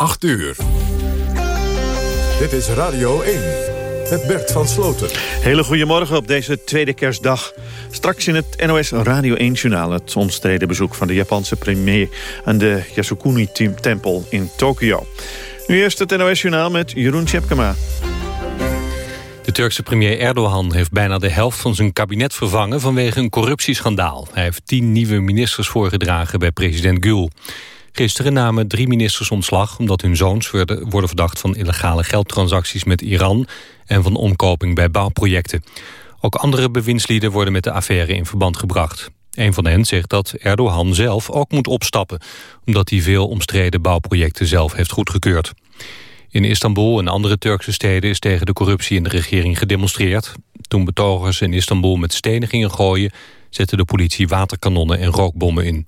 8 uur. Dit is Radio 1. Het Bert van Sloten. Hele goedemorgen op deze tweede kerstdag. Straks in het NOS Radio 1-journaal... het omstreden bezoek van de Japanse premier... aan de Yasukuni-tempel in Tokio. Nu eerst het NOS-journaal met Jeroen Tjepkema. De Turkse premier Erdogan heeft bijna de helft van zijn kabinet vervangen vanwege een corruptieschandaal. Hij heeft tien nieuwe ministers voorgedragen bij president Gül. Gisteren namen drie ministers ontslag omdat hun zoons worden, worden verdacht van illegale geldtransacties met Iran en van omkoping bij bouwprojecten. Ook andere bewindslieden worden met de affaire in verband gebracht. Een van hen zegt dat Erdogan zelf ook moet opstappen... omdat hij veel omstreden bouwprojecten zelf heeft goedgekeurd. In Istanbul en andere Turkse steden is tegen de corruptie in de regering gedemonstreerd. Toen betogers in Istanbul met stenen gingen gooien... zette de politie waterkanonnen en rookbommen in.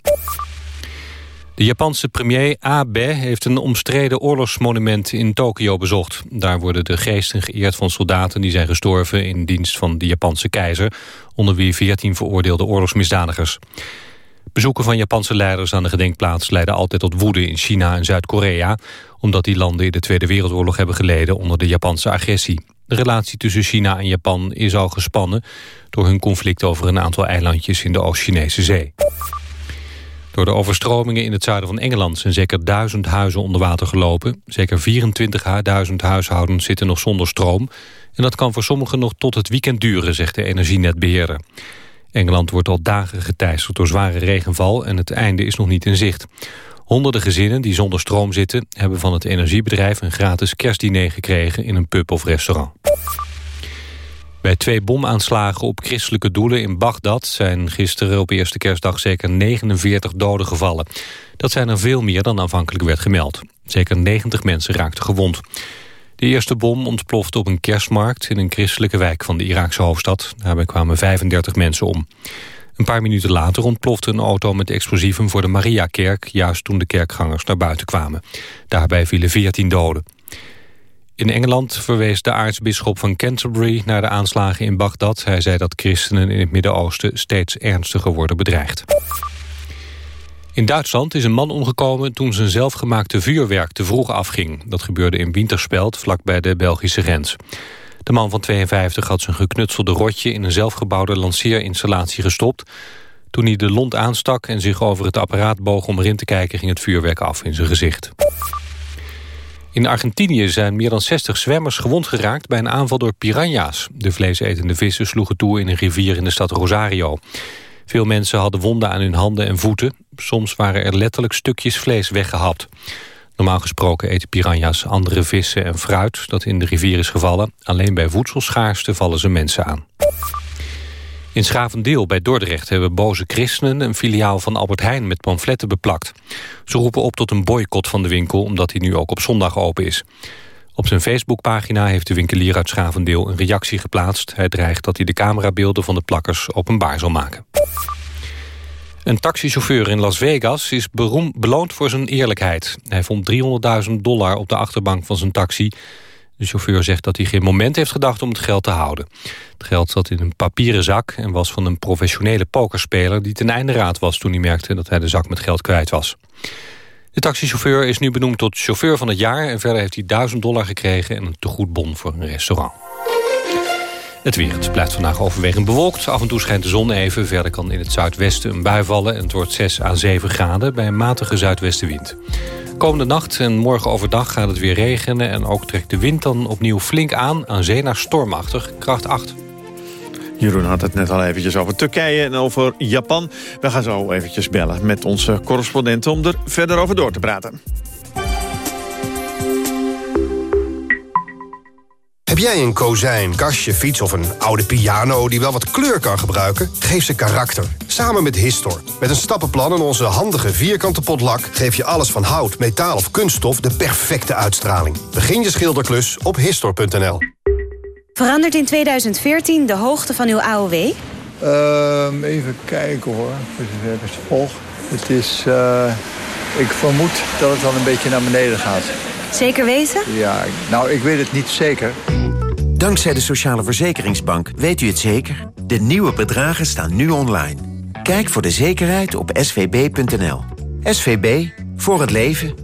De Japanse premier Abe heeft een omstreden oorlogsmonument in Tokio bezocht. Daar worden de geesten geëerd van soldaten die zijn gestorven in dienst van de Japanse keizer, onder wie 14 veroordeelde oorlogsmisdadigers. Bezoeken van Japanse leiders aan de gedenkplaats leiden altijd tot woede in China en Zuid-Korea, omdat die landen in de Tweede Wereldoorlog hebben geleden onder de Japanse agressie. De relatie tussen China en Japan is al gespannen door hun conflict over een aantal eilandjes in de Oost-Chinese zee. Door de overstromingen in het zuiden van Engeland zijn zeker duizend huizen onder water gelopen. Zeker 24.000 huishoudens zitten nog zonder stroom. En dat kan voor sommigen nog tot het weekend duren, zegt de energienetbeheerder. Engeland wordt al dagen geteisterd door zware regenval en het einde is nog niet in zicht. Honderden gezinnen die zonder stroom zitten... hebben van het energiebedrijf een gratis kerstdiner gekregen in een pub of restaurant. Bij twee bomaanslagen op christelijke doelen in Bagdad... zijn gisteren op eerste kerstdag zeker 49 doden gevallen. Dat zijn er veel meer dan aanvankelijk werd gemeld. Zeker 90 mensen raakten gewond. De eerste bom ontplofte op een kerstmarkt... in een christelijke wijk van de Iraakse hoofdstad. Daarbij kwamen 35 mensen om. Een paar minuten later ontplofte een auto met explosieven voor de Mariakerk... juist toen de kerkgangers naar buiten kwamen. Daarbij vielen 14 doden. In Engeland verwees de aartsbisschop van Canterbury naar de aanslagen in Bagdad. Hij zei dat christenen in het Midden-Oosten steeds ernstiger worden bedreigd. In Duitsland is een man omgekomen toen zijn zelfgemaakte vuurwerk te vroeg afging. Dat gebeurde in Winterspeld, vlakbij de Belgische grens. De man van 52 had zijn geknutselde rotje in een zelfgebouwde lanceerinstallatie gestopt. Toen hij de lont aanstak en zich over het apparaat boog om erin te kijken... ging het vuurwerk af in zijn gezicht. In Argentinië zijn meer dan 60 zwemmers gewond geraakt bij een aanval door piranha's. De vleesetende vissen sloegen toe in een rivier in de stad Rosario. Veel mensen hadden wonden aan hun handen en voeten. Soms waren er letterlijk stukjes vlees weggehapt. Normaal gesproken eten piranha's andere vissen en fruit dat in de rivier is gevallen. Alleen bij voedselschaarste vallen ze mensen aan. In Schavendeel bij Dordrecht hebben boze christenen... een filiaal van Albert Heijn met pamfletten beplakt. Ze roepen op tot een boycott van de winkel... omdat hij nu ook op zondag open is. Op zijn Facebookpagina heeft de winkelier uit Schavendeel een reactie geplaatst. Hij dreigt dat hij de camerabeelden van de plakkers openbaar zal maken. Een taxichauffeur in Las Vegas is beroemd beloond voor zijn eerlijkheid. Hij vond 300.000 dollar op de achterbank van zijn taxi... De chauffeur zegt dat hij geen moment heeft gedacht om het geld te houden. Het geld zat in een papieren zak en was van een professionele pokerspeler... die ten einde raad was toen hij merkte dat hij de zak met geld kwijt was. De taxichauffeur is nu benoemd tot chauffeur van het jaar... en verder heeft hij 1000 dollar gekregen en een tegoedbon voor een restaurant. Het weer. Het blijft vandaag overwegend bewolkt. Af en toe schijnt de zon even. Verder kan in het zuidwesten een bui vallen... en het wordt 6 à 7 graden bij een matige zuidwestenwind. Komende nacht en morgen overdag gaat het weer regenen... en ook trekt de wind dan opnieuw flink aan... aan zee naar stormachtig, kracht 8. Jeroen had het net al eventjes over Turkije en over Japan. We gaan zo eventjes bellen met onze correspondenten... om er verder over door te praten. Heb jij een kozijn, kastje, fiets of een oude piano die wel wat kleur kan gebruiken? Geef ze karakter. Samen met Histor. Met een stappenplan en onze handige vierkante potlak... geef je alles van hout, metaal of kunststof de perfecte uitstraling. Begin je schilderklus op Histor.nl. Verandert in 2014 de hoogte van uw AOW? Ehm, even kijken hoor, het volg. Het is, uh, ik vermoed dat het dan een beetje naar beneden gaat. Zeker weten? Ja, nou, ik weet het niet zeker. Dankzij de Sociale Verzekeringsbank weet u het zeker. De nieuwe bedragen staan nu online. Kijk voor de zekerheid op svb.nl. SVB, voor het leven.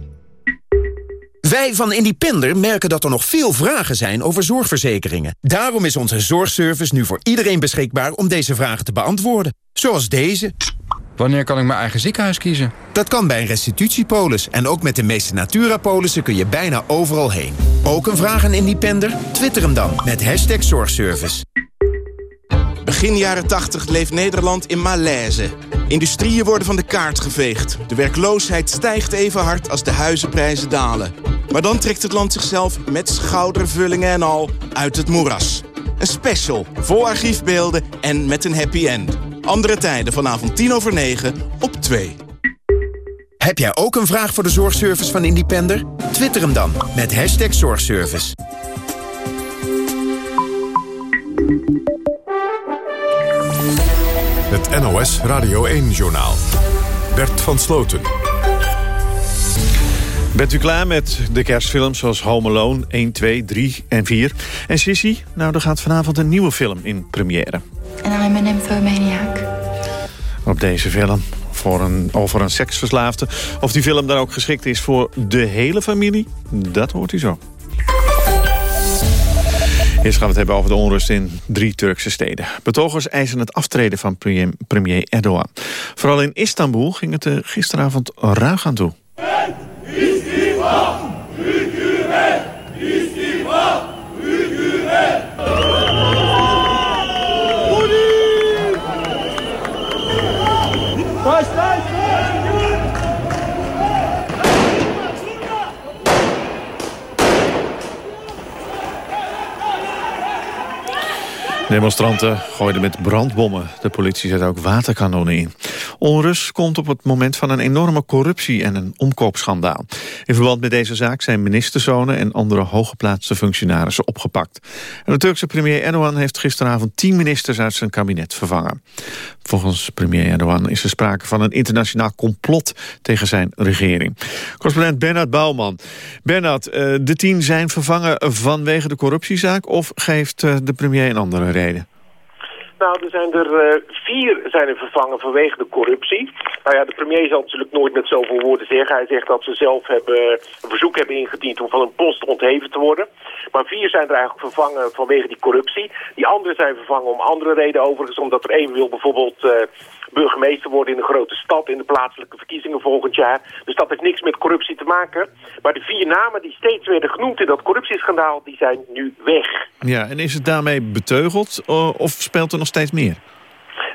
Wij van Independer merken dat er nog veel vragen zijn over zorgverzekeringen. Daarom is onze zorgservice nu voor iedereen beschikbaar om deze vragen te beantwoorden. Zoals deze. Wanneer kan ik mijn eigen ziekenhuis kiezen? Dat kan bij een restitutiepolis. En ook met de meeste Natura-polissen kun je bijna overal heen. Ook een vraag aan Independer? Twitter hem dan met hashtag zorgservice. Begin jaren 80 leeft Nederland in malaise. Industrieën worden van de kaart geveegd. De werkloosheid stijgt even hard als de huizenprijzen dalen. Maar dan trekt het land zichzelf met schoudervullingen en al uit het moeras. Een special, vol archiefbeelden en met een happy end. Andere tijden vanavond 10 over 9 op 2. Heb jij ook een vraag voor de zorgservice van Independer? Twitter hem dan met hashtag zorgservice. Het NOS Radio 1-journaal. Bert van Sloten. Bent u klaar met de kerstfilms zoals Home Alone 1, 2, 3 en 4? En Sissy? Nou, er gaat vanavond een nieuwe film in première. En I'm an nymphomaniac. Op deze film voor een, over een seksverslaafde. Of die film dan ook geschikt is voor de hele familie, dat hoort u zo. Eerst gaan we het hebben over de onrust in drie Turkse steden. Betogers eisen het aftreden van premier, premier Erdogan. Vooral in Istanbul ging het er gisteravond ruig aan toe. Demonstranten gooiden met brandbommen. De politie zet ook waterkanonnen in. Onrust komt op het moment van een enorme corruptie en een omkoopschandaal. In verband met deze zaak zijn ministerzonen en andere hooggeplaatste functionarissen opgepakt. En de Turkse premier Erdogan heeft gisteravond tien ministers uit zijn kabinet vervangen. Volgens premier Erdogan is er sprake van een internationaal complot tegen zijn regering. Correspondent Bernard Bouwman. Bernard, eh, de tien zijn vervangen vanwege de corruptiezaak of geeft eh, de premier een andere reden? Nou, er zijn er uh, vier zijn er vervangen vanwege de corruptie. Nou ja, de premier zal natuurlijk nooit met zoveel woorden zeggen. Hij zegt dat ze zelf hebben, een verzoek hebben ingediend om van een post ontheven te worden. Maar vier zijn er eigenlijk vervangen vanwege die corruptie. Die anderen zijn vervangen om andere redenen overigens. Omdat er één wil bijvoorbeeld uh, burgemeester worden in een grote stad... in de plaatselijke verkiezingen volgend jaar. Dus dat heeft niks met corruptie te maken. Maar de vier namen die steeds werden genoemd in dat corruptieschandaal... die zijn nu weg. Ja, en is het daarmee beteugeld of speelt er nog steeds meer?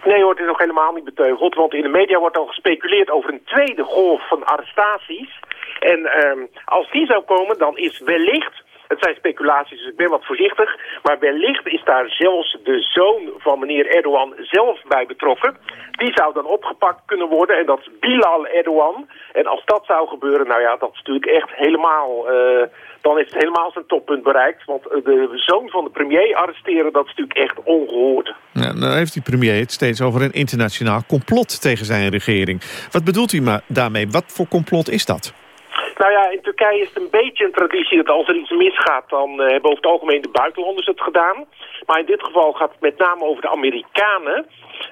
Nee hoor, het is nog helemaal niet beteugeld. Want in de media wordt al gespeculeerd over een tweede golf van arrestaties. En uh, als die zou komen, dan is wellicht het zijn speculaties, dus ik ben wat voorzichtig. Maar wellicht is daar zelfs de zoon van meneer Erdogan zelf bij betrokken. Die zou dan opgepakt kunnen worden en dat is Bilal Erdogan. En als dat zou gebeuren, nou ja, dat is natuurlijk echt helemaal... Uh, dan is het helemaal zijn toppunt bereikt. Want de zoon van de premier arresteren, dat is natuurlijk echt ongehoord. Ja, nou heeft die premier het steeds over een internationaal complot tegen zijn regering. Wat bedoelt u maar daarmee? Wat voor complot is dat? Nou ja, in Turkije is het een beetje een traditie dat als er iets misgaat... dan uh, hebben over het algemeen de buitenlanders het gedaan. Maar in dit geval gaat het met name over de Amerikanen.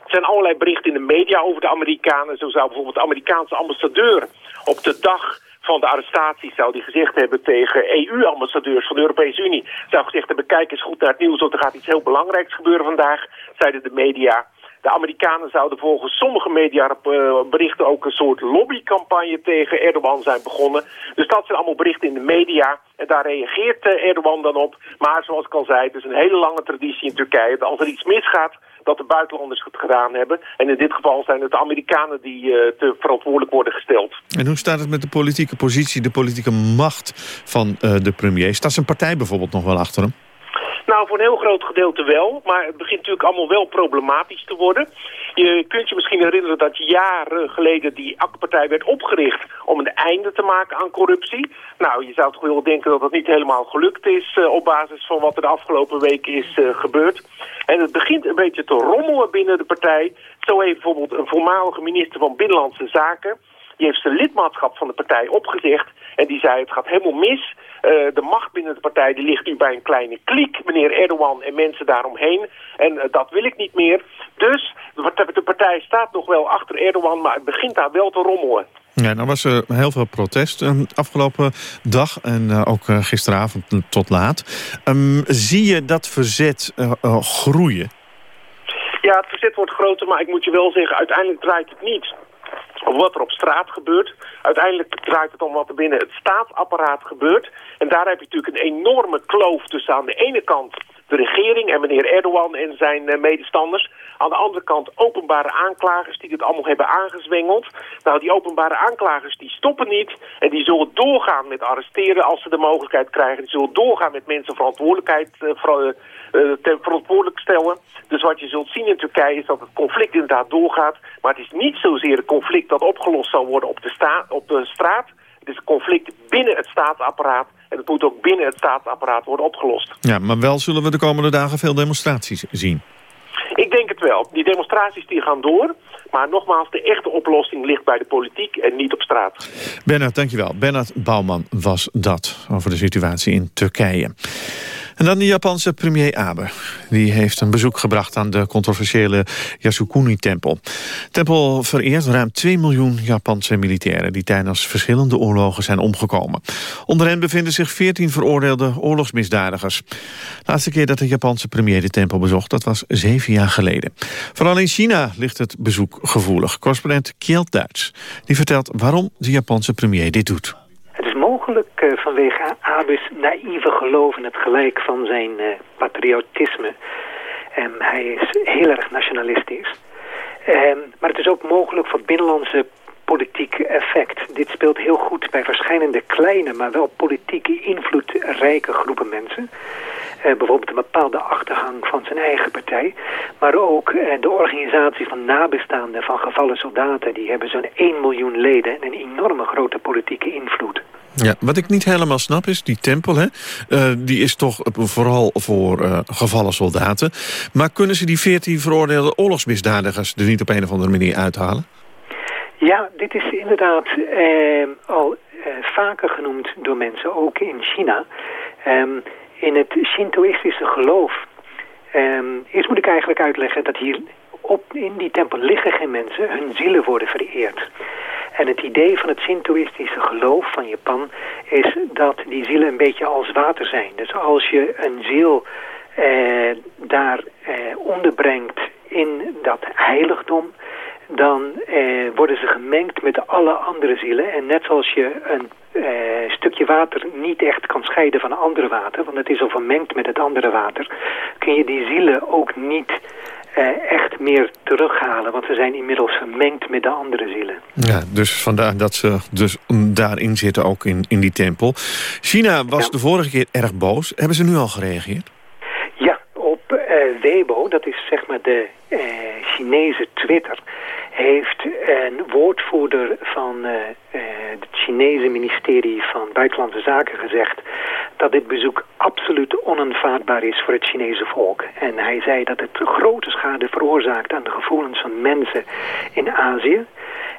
Er zijn allerlei berichten in de media over de Amerikanen. Zo zou bijvoorbeeld de Amerikaanse ambassadeur op de dag van de arrestatie zou die gezegd hebben tegen EU-ambassadeurs van de Europese Unie. Zou gezegd hebben, kijk eens goed naar het nieuws, want er gaat iets heel belangrijks gebeuren vandaag, zeiden de media. De Amerikanen zouden volgens sommige mediaberichten ook een soort lobbycampagne tegen Erdogan zijn begonnen. Dus dat zijn allemaal berichten in de media. En daar reageert eh, Erdogan dan op. Maar zoals ik al zei, het is een hele lange traditie in Turkije. Als er iets misgaat, dat de buitenlanders het gedaan hebben. En in dit geval zijn het de Amerikanen die uh, te verantwoordelijk worden gesteld. En hoe staat het met de politieke positie, de politieke macht van uh, de premier? Staat zijn partij bijvoorbeeld nog wel achter hem? Nou, voor een heel groot gedeelte wel. Maar het begint natuurlijk allemaal wel problematisch te worden. Je kunt je misschien herinneren dat jaren geleden die AK-partij werd opgericht om een einde te maken aan corruptie. Nou, je zou toch wel denken dat dat niet helemaal gelukt is uh, op basis van wat er de afgelopen weken is uh, gebeurd. En het begint een beetje te rommelen binnen de partij. Zo heeft bijvoorbeeld een voormalige minister van Binnenlandse Zaken... die heeft zijn lidmaatschap van de partij opgezegd... en die zei het gaat helemaal mis... Uh, de macht binnen de partij die ligt nu bij een kleine kliek, meneer Erdogan en mensen daaromheen. En uh, dat wil ik niet meer. Dus de, de partij staat nog wel achter Erdogan, maar het begint daar wel te rommelen. Ja, nou was er heel veel protest um, afgelopen dag en ook gisteravond tot laat. Um, zie je dat verzet uh, groeien? Ja, het verzet wordt groter, maar ik moet je wel zeggen, uiteindelijk draait het niet om wat er op straat gebeurt. Uiteindelijk draait het om wat er binnen het staatsapparaat gebeurt. En daar heb je natuurlijk een enorme kloof tussen aan de ene kant de regering en meneer Erdogan en zijn uh, medestanders. Aan de andere kant openbare aanklagers die het allemaal hebben aangezwengeld. Nou, die openbare aanklagers die stoppen niet en die zullen doorgaan met arresteren als ze de mogelijkheid krijgen. Die zullen doorgaan met mensen verantwoordelijkheid uh, ver, uh, verantwoordelijk stellen. Dus wat je zult zien in Turkije is dat het conflict inderdaad doorgaat. Maar het is niet zozeer een conflict dat opgelost zal worden op de, sta op de straat. Het is een conflict binnen het staatsapparaat. En het moet ook binnen het staatsapparaat worden opgelost. Ja, maar wel zullen we de komende dagen veel demonstraties zien. Ik denk wel. Die demonstraties die gaan door. Maar nogmaals, de echte oplossing ligt bij de politiek en niet op straat. Bernard, dankjewel. Bernard Bouwman was dat over de situatie in Turkije. En dan de Japanse premier Abe. Die heeft een bezoek gebracht aan de controversiële Yasukuni-tempel. Tempel vereert ruim 2 miljoen Japanse militairen... die tijdens verschillende oorlogen zijn omgekomen. Onder hen bevinden zich 14 veroordeelde oorlogsmisdadigers. De laatste keer dat de Japanse premier de tempel bezocht... dat was zeven jaar geleden. Vooral in China ligt het bezoek gevoelig. Correspondent Kjeld Duits die vertelt waarom de Japanse premier dit doet mogelijk uh, vanwege Abus naïeve geloof in het gelijk van zijn uh, patriotisme. Um, hij is heel erg nationalistisch. Um, maar het is ook mogelijk voor binnenlandse politiek effect. Dit speelt heel goed bij verschillende kleine, maar wel politieke invloedrijke groepen mensen. Uh, bijvoorbeeld een bepaalde achtergang van zijn eigen partij. Maar ook uh, de organisatie van nabestaanden van gevallen soldaten. Die hebben zo'n 1 miljoen leden en een enorme grote politieke invloed. Ja, wat ik niet helemaal snap is, die tempel, hè, uh, die is toch vooral voor uh, gevallen soldaten. Maar kunnen ze die 14 veroordeelde oorlogsmisdadigers er niet op een of andere manier uithalen? Ja, dit is inderdaad uh, al vaker genoemd door mensen, ook in China. Um, in het Shintoïstische geloof. Um, eerst moet ik eigenlijk uitleggen dat hier op, in die tempel liggen geen mensen, hun zielen worden vereerd. En het idee van het Shintoïstische geloof van Japan is dat die zielen een beetje als water zijn. Dus als je een ziel eh, daar eh, onderbrengt in dat heiligdom, dan eh, worden ze gemengd met alle andere zielen. En net zoals je een eh, stukje water niet echt kan scheiden van andere water, want het is al vermengd met het andere water, kun je die zielen ook niet uh, echt meer terughalen. Want ze zijn inmiddels vermengd met de andere zielen. Ja, dus vandaar dat ze dus daarin zitten ook in, in die tempel. China was de vorige keer erg boos. Hebben ze nu al gereageerd? Ja, op uh, Weibo, dat is zeg maar de uh, Chinese Twitter heeft een woordvoerder van uh, het Chinese ministerie van Buitenlandse Zaken gezegd dat dit bezoek absoluut onaanvaardbaar is voor het Chinese volk. En hij zei dat het grote schade veroorzaakt aan de gevoelens van mensen in Azië.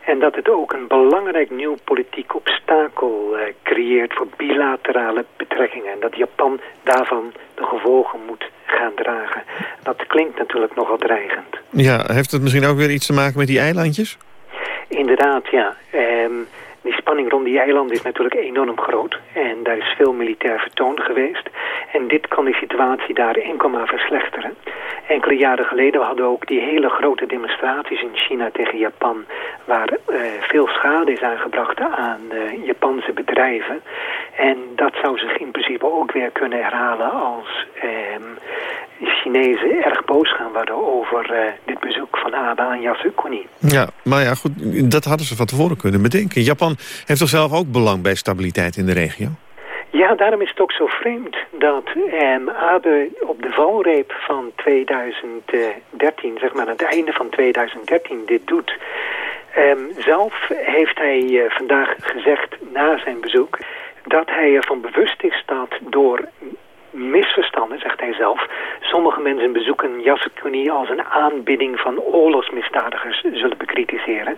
En dat het ook een belangrijk nieuw politiek obstakel uh, creëert voor bilaterale betrekkingen. En dat Japan daarvan de gevolgen moet gaan dragen. Dat klinkt natuurlijk nogal dreigend. Ja, heeft het misschien ook weer iets te maken met die eilandjes? Inderdaad, ja. Um, die spanning rond die eilanden is natuurlijk enorm groot. En daar is veel militair vertoon geweest. En dit kan de situatie daar enkel maar verslechteren. Enkele jaren geleden hadden we ook die hele grote demonstraties in China tegen Japan... waar uh, veel schade is aangebracht aan uh, Japanse bedrijven. En dat zou zich in principe ook weer kunnen herhalen als uh, Chinezen erg boos gaan worden over uh, dit bezoek van Abe aan Yasukuni. Ja, maar ja, goed, dat hadden ze van tevoren kunnen bedenken. Japan heeft toch zelf ook belang bij stabiliteit in de regio? Ja, daarom is het ook zo vreemd dat um, Abe op de valreep van 2013, zeg maar aan het einde van 2013, dit doet. Um, zelf heeft hij uh, vandaag gezegd na zijn bezoek dat hij ervan bewust is dat door misverstanden, zegt hij zelf. Sommige mensen bezoeken Yasukuni als een aanbidding van oorlogsmisdadigers zullen bekritiseren.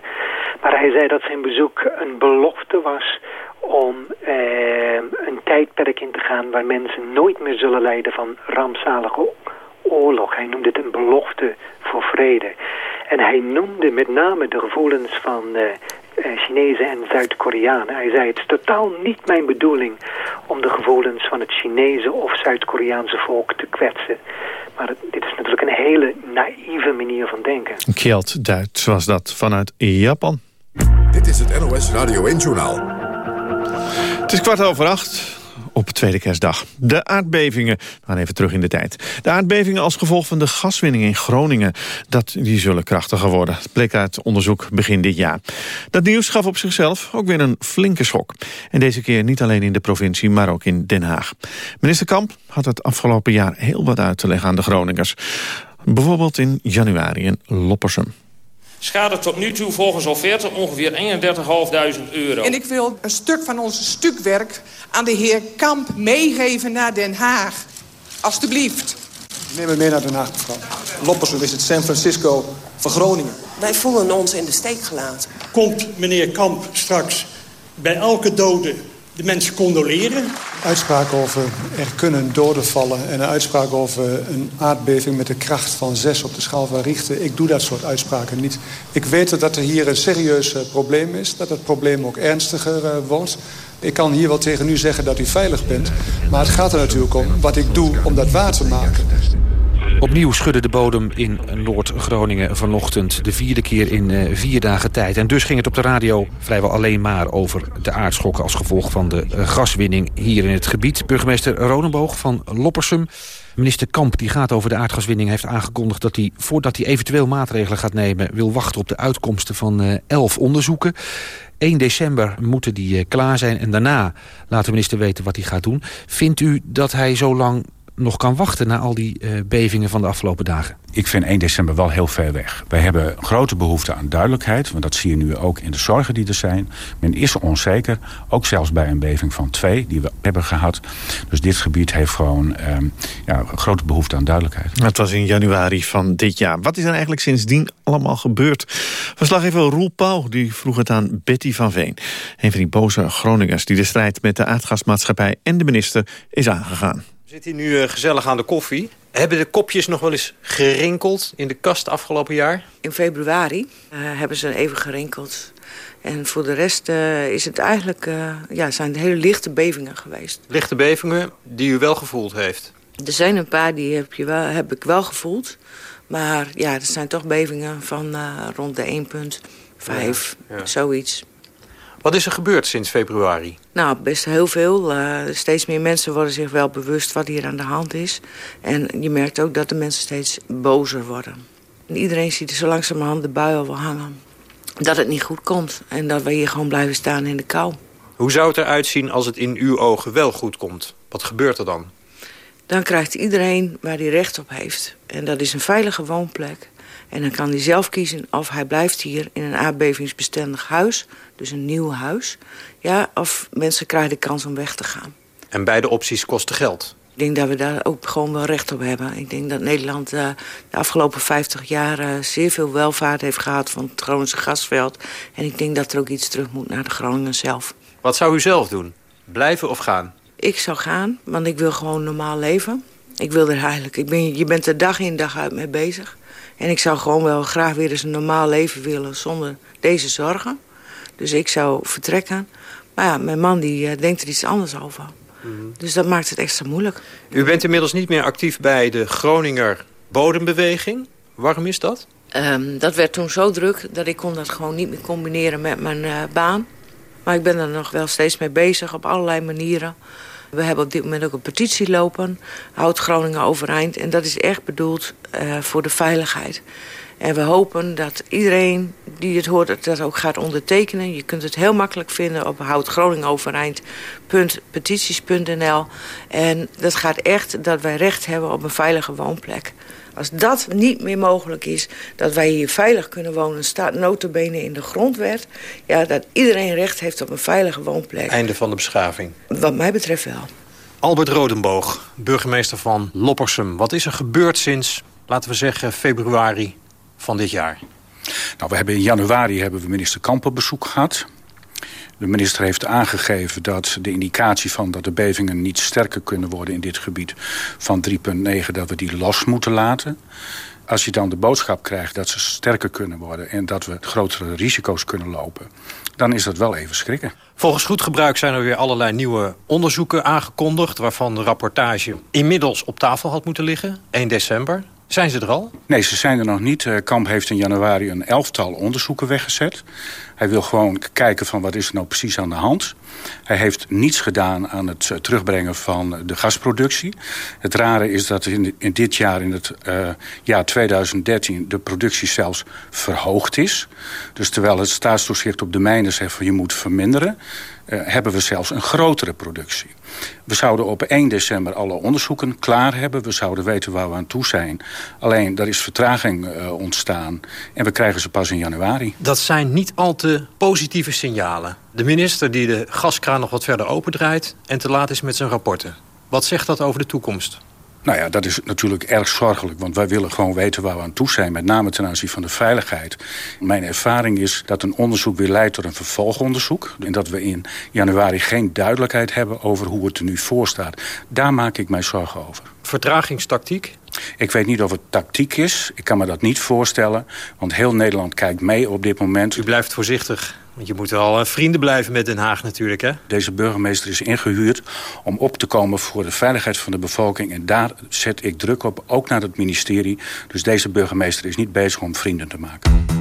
Maar hij zei dat zijn bezoek een belofte was om eh, een tijdperk in te gaan waar mensen nooit meer zullen lijden van rampzalige oorlog. Hij noemde het een belofte voor vrede. En hij noemde met name de gevoelens van eh, Chinezen en Zuid-Koreanen. Hij zei, het is totaal niet mijn bedoeling om de gevoelens van het Chinese of Zuid-Koreaanse volk te kwetsen. Maar dit is natuurlijk een hele naïeve manier van denken. Kjeld Duits was dat vanuit Japan. Dit is het NOS Radio 1-journaal. Het is kwart over acht op tweede kerstdag. De aardbevingen, we gaan even terug in de tijd. De aardbevingen als gevolg van de gaswinning in Groningen... Dat, die zullen krachtiger worden. Het bleek uit onderzoek begin dit jaar. Dat nieuws gaf op zichzelf ook weer een flinke schok. En deze keer niet alleen in de provincie, maar ook in Den Haag. Minister Kamp had het afgelopen jaar heel wat uit te leggen aan de Groningers. Bijvoorbeeld in januari in Loppersum. Schade tot nu toe volgens offerte ongeveer 31.500 euro. En ik wil een stuk van ons stukwerk aan de heer Kamp meegeven naar Den Haag. Alsjeblieft. Neem me mee naar Den Haag, mevrouw. Loppersum is het San Francisco van Groningen. Wij voelen ons in de steek gelaten. Komt meneer Kamp straks bij elke dode de mensen condoleren. Uitspraak over er kunnen doden vallen... en een uitspraak over een aardbeving met de kracht van 6 op de schaal van Richter. Ik doe dat soort uitspraken niet. Ik weet dat er hier een serieus eh, probleem is. Dat het probleem ook ernstiger uh, wordt. Ik kan hier wel tegen u zeggen dat u veilig bent. Maar het gaat er natuurlijk om wat ik doe om dat waar te maken. Opnieuw schudde de bodem in Noord-Groningen vanochtend. De vierde keer in uh, vier dagen tijd. En dus ging het op de radio vrijwel alleen maar over de aardschokken... als gevolg van de uh, gaswinning hier in het gebied. Burgemeester Ronenboog van Loppersum. Minister Kamp die gaat over de aardgaswinning heeft aangekondigd... dat hij, voordat hij eventueel maatregelen gaat nemen... wil wachten op de uitkomsten van uh, elf onderzoeken. 1 december moeten die klaar zijn en daarna laat de minister weten wat hij gaat doen. Vindt u dat hij zo lang nog kan wachten na al die uh, bevingen van de afgelopen dagen? Ik vind 1 december wel heel ver weg. Wij hebben grote behoefte aan duidelijkheid. Want dat zie je nu ook in de zorgen die er zijn. Men is onzeker. Ook zelfs bij een beving van 2 die we hebben gehad. Dus dit gebied heeft gewoon um, ja, grote behoefte aan duidelijkheid. Het was in januari van dit jaar. Wat is er eigenlijk sindsdien allemaal gebeurd? Verslaggever Roel Pauw die vroeg het aan Betty van Veen. Een van die boze Groningers die de strijd met de aardgasmaatschappij en de minister is aangegaan. Zitten hier nu uh, gezellig aan de koffie. Hebben de kopjes nog wel eens gerinkeld in de kast afgelopen jaar? In februari uh, hebben ze even gerinkeld. En voor de rest uh, is het eigenlijk, ja, zijn het hele lichte bevingen geweest. Lichte bevingen die u wel gevoeld heeft? Er zijn een paar die heb, je wel, heb ik wel gevoeld. Maar ja, er zijn toch bevingen van rond de 1,5, ja, ja. zoiets. Wat is er gebeurd sinds februari? Nou, best heel veel. Uh, steeds meer mensen worden zich wel bewust wat hier aan de hand is. En je merkt ook dat de mensen steeds bozer worden. En iedereen ziet er zo langzamerhand de bui al wel hangen. Dat het niet goed komt en dat we hier gewoon blijven staan in de kou. Hoe zou het eruit zien als het in uw ogen wel goed komt? Wat gebeurt er dan? Dan krijgt iedereen waar hij recht op heeft. En dat is een veilige woonplek. En dan kan hij zelf kiezen of hij blijft hier in een aardbevingsbestendig huis. Dus een nieuw huis. Ja, of mensen krijgen de kans om weg te gaan. En beide opties kosten geld? Ik denk dat we daar ook gewoon wel recht op hebben. Ik denk dat Nederland uh, de afgelopen 50 jaar uh, zeer veel welvaart heeft gehad van het Groningse gasveld. En ik denk dat er ook iets terug moet naar de Groningen zelf. Wat zou u zelf doen? Blijven of gaan? Ik zou gaan, want ik wil gewoon normaal leven. Ik wil er eigenlijk. Ik ben, je bent er dag in dag uit mee bezig. En ik zou gewoon wel graag weer eens een normaal leven willen zonder deze zorgen. Dus ik zou vertrekken. Maar ja, mijn man die uh, denkt er iets anders over. Mm -hmm. Dus dat maakt het extra moeilijk. U bent inmiddels niet meer actief bij de Groninger Bodembeweging. Waarom is dat? Um, dat werd toen zo druk dat ik kon dat gewoon niet meer combineren met mijn uh, baan. Maar ik ben er nog wel steeds mee bezig op allerlei manieren. We hebben op dit moment ook een petitie lopen. Houd Groningen overeind. En dat is echt bedoeld uh, voor de veiligheid. En we hopen dat iedereen die het hoort dat ook gaat ondertekenen. Je kunt het heel makkelijk vinden op houdgroningovereind.petities.nl. En dat gaat echt dat wij recht hebben op een veilige woonplek. Als dat niet meer mogelijk is, dat wij hier veilig kunnen wonen... staat notabene in de grondwet... Ja, dat iedereen recht heeft op een veilige woonplek. Einde van de beschaving. Wat mij betreft wel. Albert Rodenboog, burgemeester van Loppersum. Wat is er gebeurd sinds, laten we zeggen, februari van dit jaar? Nou, we hebben in januari hebben we minister Kamp op bezoek gehad. De minister heeft aangegeven dat de indicatie van dat de bevingen niet sterker kunnen worden in dit gebied van 3,9, dat we die los moeten laten. Als je dan de boodschap krijgt dat ze sterker kunnen worden... en dat we grotere risico's kunnen lopen... dan is dat wel even schrikken. Volgens goed gebruik zijn er weer allerlei nieuwe onderzoeken aangekondigd... waarvan de rapportage inmiddels op tafel had moeten liggen, 1 december. Zijn ze er al? Nee, ze zijn er nog niet. Eh, Kamp heeft in januari een elftal onderzoeken weggezet. Hij wil gewoon kijken van wat is er nou precies aan de hand. Hij heeft niets gedaan aan het eh, terugbrengen van de gasproductie. Het rare is dat in, dit jaar, in het uh, jaar 2013... de productie zelfs verhoogd is. Dus terwijl het staatstoezicht op de mijnen zegt van je moet verminderen... Uh, hebben we zelfs een grotere productie. We zouden op 1 december alle onderzoeken klaar hebben. We zouden weten waar we aan toe zijn. Alleen, er is vertraging uh, ontstaan. En we krijgen ze pas in januari. Dat zijn niet al te positieve signalen. De minister die de gaskraan nog wat verder opendraait... en te laat is met zijn rapporten. Wat zegt dat over de toekomst? Nou ja, dat is natuurlijk erg zorgelijk. Want wij willen gewoon weten waar we aan toe zijn. Met name ten aanzien van de veiligheid. Mijn ervaring is dat een onderzoek weer leidt tot een vervolgonderzoek. En dat we in januari geen duidelijkheid hebben over hoe het er nu voor staat. Daar maak ik mij zorgen over. Vertragingstactiek? Ik weet niet of het tactiek is. Ik kan me dat niet voorstellen. Want heel Nederland kijkt mee op dit moment. U blijft voorzichtig. Want je moet wel vrienden blijven met Den Haag natuurlijk, hè? Deze burgemeester is ingehuurd om op te komen voor de veiligheid van de bevolking. En daar zet ik druk op, ook naar het ministerie. Dus deze burgemeester is niet bezig om vrienden te maken.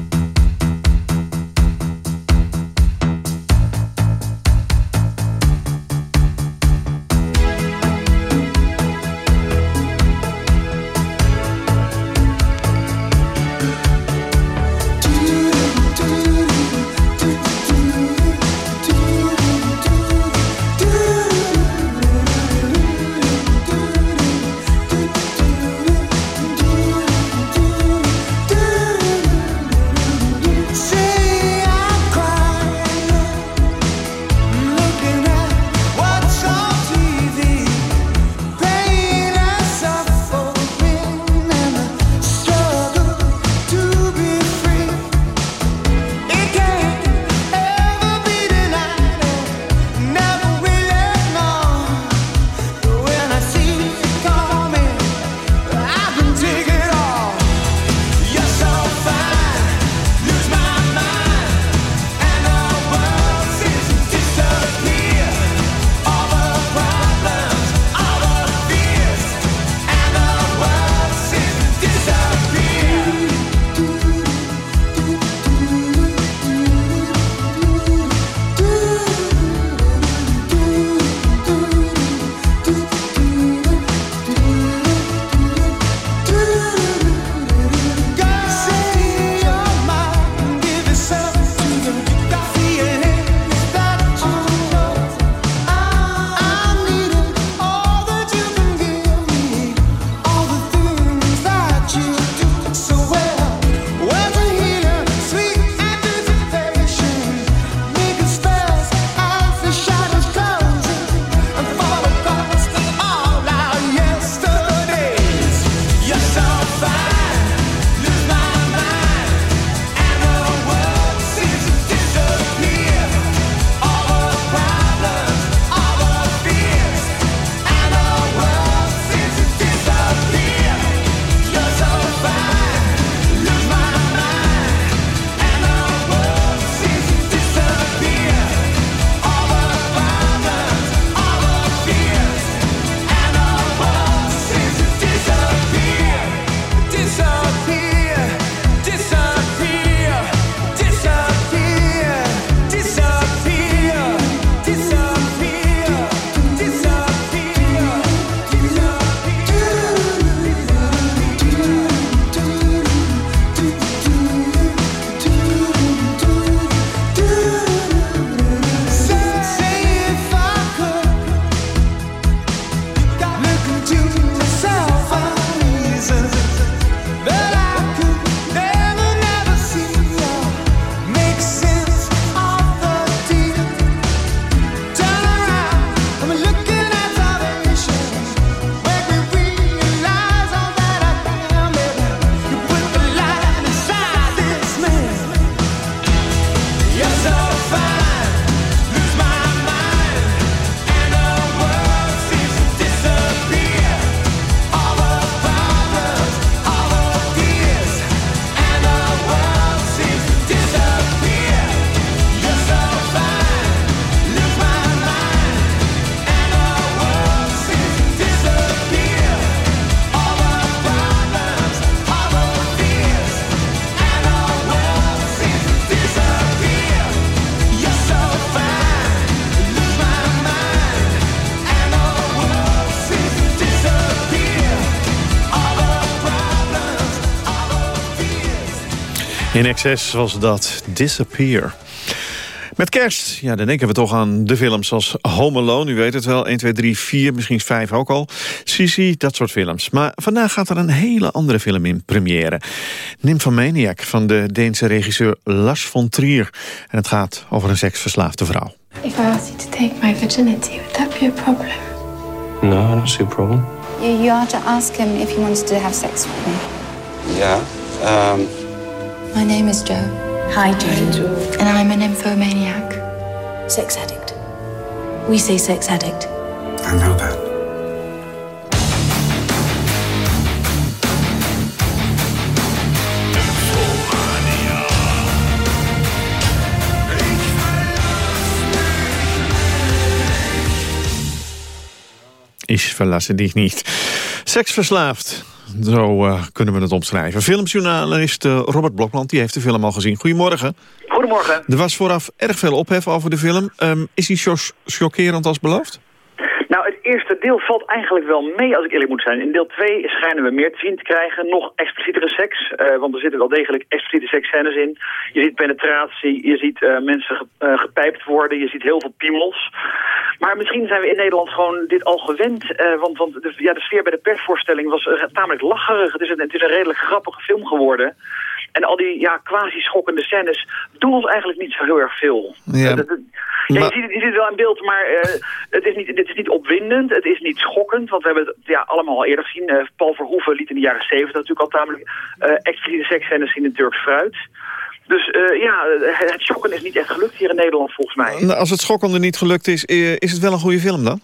In excess was dat Disappear. Met kerst, ja, dan denken we toch aan de films als Home Alone. U weet het wel, 1, 2, 3, 4, misschien 5 ook al. Sisi, dat soort films. Maar vandaag gaat er een hele andere film in première. Nymphomaniac van de Deense regisseur Lars von Trier. En het gaat over een seksverslaafde vrouw. If I asked you to take my virginity, would that be a problem? No, I don't see a problem. You, you are to ask him if he wanted to have sex with me. Yeah. Um, My name is Joe. Hi, Joe. And I'm a nymphomaniac. Sex addict. We say sex addict. I know that. Is verlassen die niet. Seksverslaafd. Zo uh, kunnen we het omschrijven. Filmjournalist uh, Robert Blokland die heeft de film al gezien. Goedemorgen. Goedemorgen. Er was vooraf erg veel ophef over de film. Um, is die zo chockerend als beloofd? Eerste deel valt eigenlijk wel mee, als ik eerlijk moet zijn. In deel 2 schijnen we meer te zien te krijgen. Nog explicietere seks, uh, want er zitten wel degelijk expliciete seksscènes in. Je ziet penetratie, je ziet uh, mensen ge uh, gepijpt worden, je ziet heel veel piemels. Maar misschien zijn we in Nederland gewoon dit al gewend. want want de, ja, de sfeer bij de persvoorstelling was tamelijk lacherig. Het is, het is een redelijk grappige film geworden. En al die ja, quasi-schokkende scènes doen ons eigenlijk niet zo heel erg veel. Ja. Ja, je, ziet, het, je ziet het wel in beeld, maar uh, het, is niet, het is niet opwindend, het is niet schokkend. Want we hebben het ja, allemaal al eerder gezien. Uh, Paul Verhoeven liet in de jaren zeventig natuurlijk al tamelijk uh, expliciete seksscènes zien in Turks fruit. Dus ja, het schokken is niet echt gelukt hier in Nederland volgens mij. Nou, als het schokkende niet gelukt is, is het wel een goede film dan?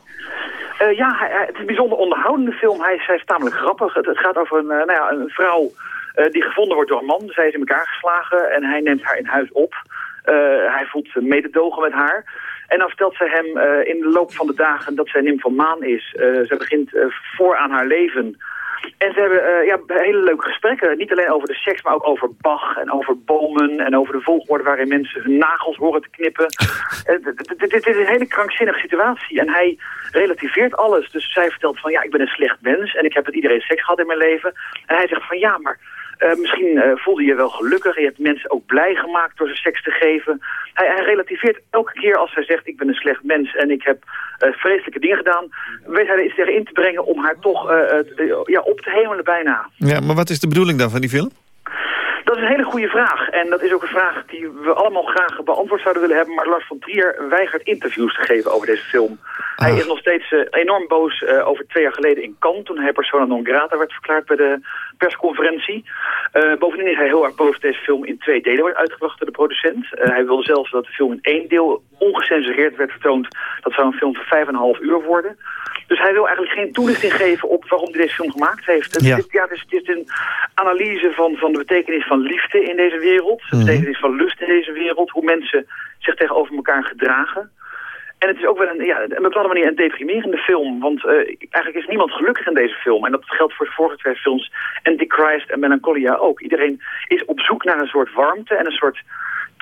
ja, het is een bijzonder onderhoudende film. Hij is, hij is tamelijk grappig. Het, het gaat over een, nou ja, een vrouw die gevonden wordt door een man. Zij is in elkaar geslagen en hij neemt haar in huis op. Uh, hij voelt mededogen met haar. En dan vertelt zij hem uh, in de loop van de dagen dat zij nymfomaan is. Uh, ze begint voor aan haar leven. En ze hebben ja, hele leuke gesprekken. Niet alleen over de seks, maar ook over Bach en over bomen... en over de volgorde waarin mensen hun nagels horen te knippen. Dit is een hele krankzinnige situatie. En hij relativeert alles. Dus zij vertelt van, ja, ik ben een slecht mens... en ik heb met iedereen seks gehad in mijn leven. En hij zegt van, ja, maar uh, misschien uh, voelde je je wel gelukkig. Je hebt mensen ook blij gemaakt door ze seks te geven. Hij, hij, relativeert elke keer als hij zegt... ik ben een slecht mens en ik heb uh, vreselijke dingen gedaan... weet hij er iets tegen in te brengen om haar toch ja, op te hemelen bijna. Ja, maar wat is de bedoeling dan van die film? Dat is een hele goede vraag. En dat is ook een vraag die we allemaal graag beantwoord zouden willen hebben. Maar Lars van Trier weigert interviews te geven over deze film. Ah. Hij is nog steeds uh, enorm boos uh, over twee jaar geleden in Cannes... toen hij persona non grata werd verklaard bij de persconferentie. Uh, bovendien is hij heel erg boos dat deze film in twee delen wordt uitgebracht door de producent. hij wilde zelfs dat de film in één deel ongecensureerd werd vertoond. Dat zou een film van 5,5 uur worden. Dus hij wil eigenlijk geen toelichting geven op waarom hij deze film gemaakt heeft. Het, ja. Dit, ja, het, is, het is een analyse van, van de betekenis van liefde in deze wereld. De Mhm. betekenis van lust in deze wereld. Hoe mensen zich tegenover elkaar gedragen. En het is ook wel een, ja, een bepaalde manier een deprimerende film. Want uh, eigenlijk is niemand gelukkig in deze film. En dat geldt voor de vorige twee films. Antichrist en Melancholia ook. Iedereen is op zoek naar een soort warmte en een soort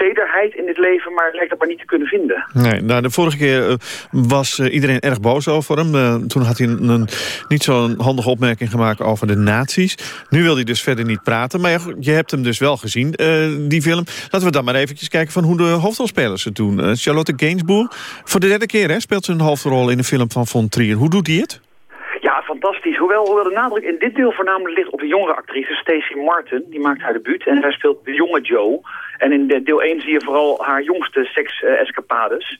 tederheid in dit leven, maar lijkt dat maar niet te kunnen vinden. Nee, nou, de vorige keer uh, was uh, iedereen erg boos over hem. Uh, toen had hij een, een, niet zo'n handige opmerking gemaakt over de nazi's. Nu wil hij dus verder niet praten. Maar je, je hebt hem dus wel gezien, die film. Laten we dan maar eventjes kijken van hoe de hoofdrolspelers het doen. Charlotte Gainsbourg, voor de derde keer hè, speelt ze een hoofdrol in de film van Von Trier. Hoe doet hij het? Ja, fantastisch. Hoewel, hoewel de nadruk in dit deel voornamelijk ligt op de jongere actrice Stacey Martin. Die maakt haar debuut en zij speelt de jonge Joe. En in de deel 1 zie je vooral haar jongste seks-escapades.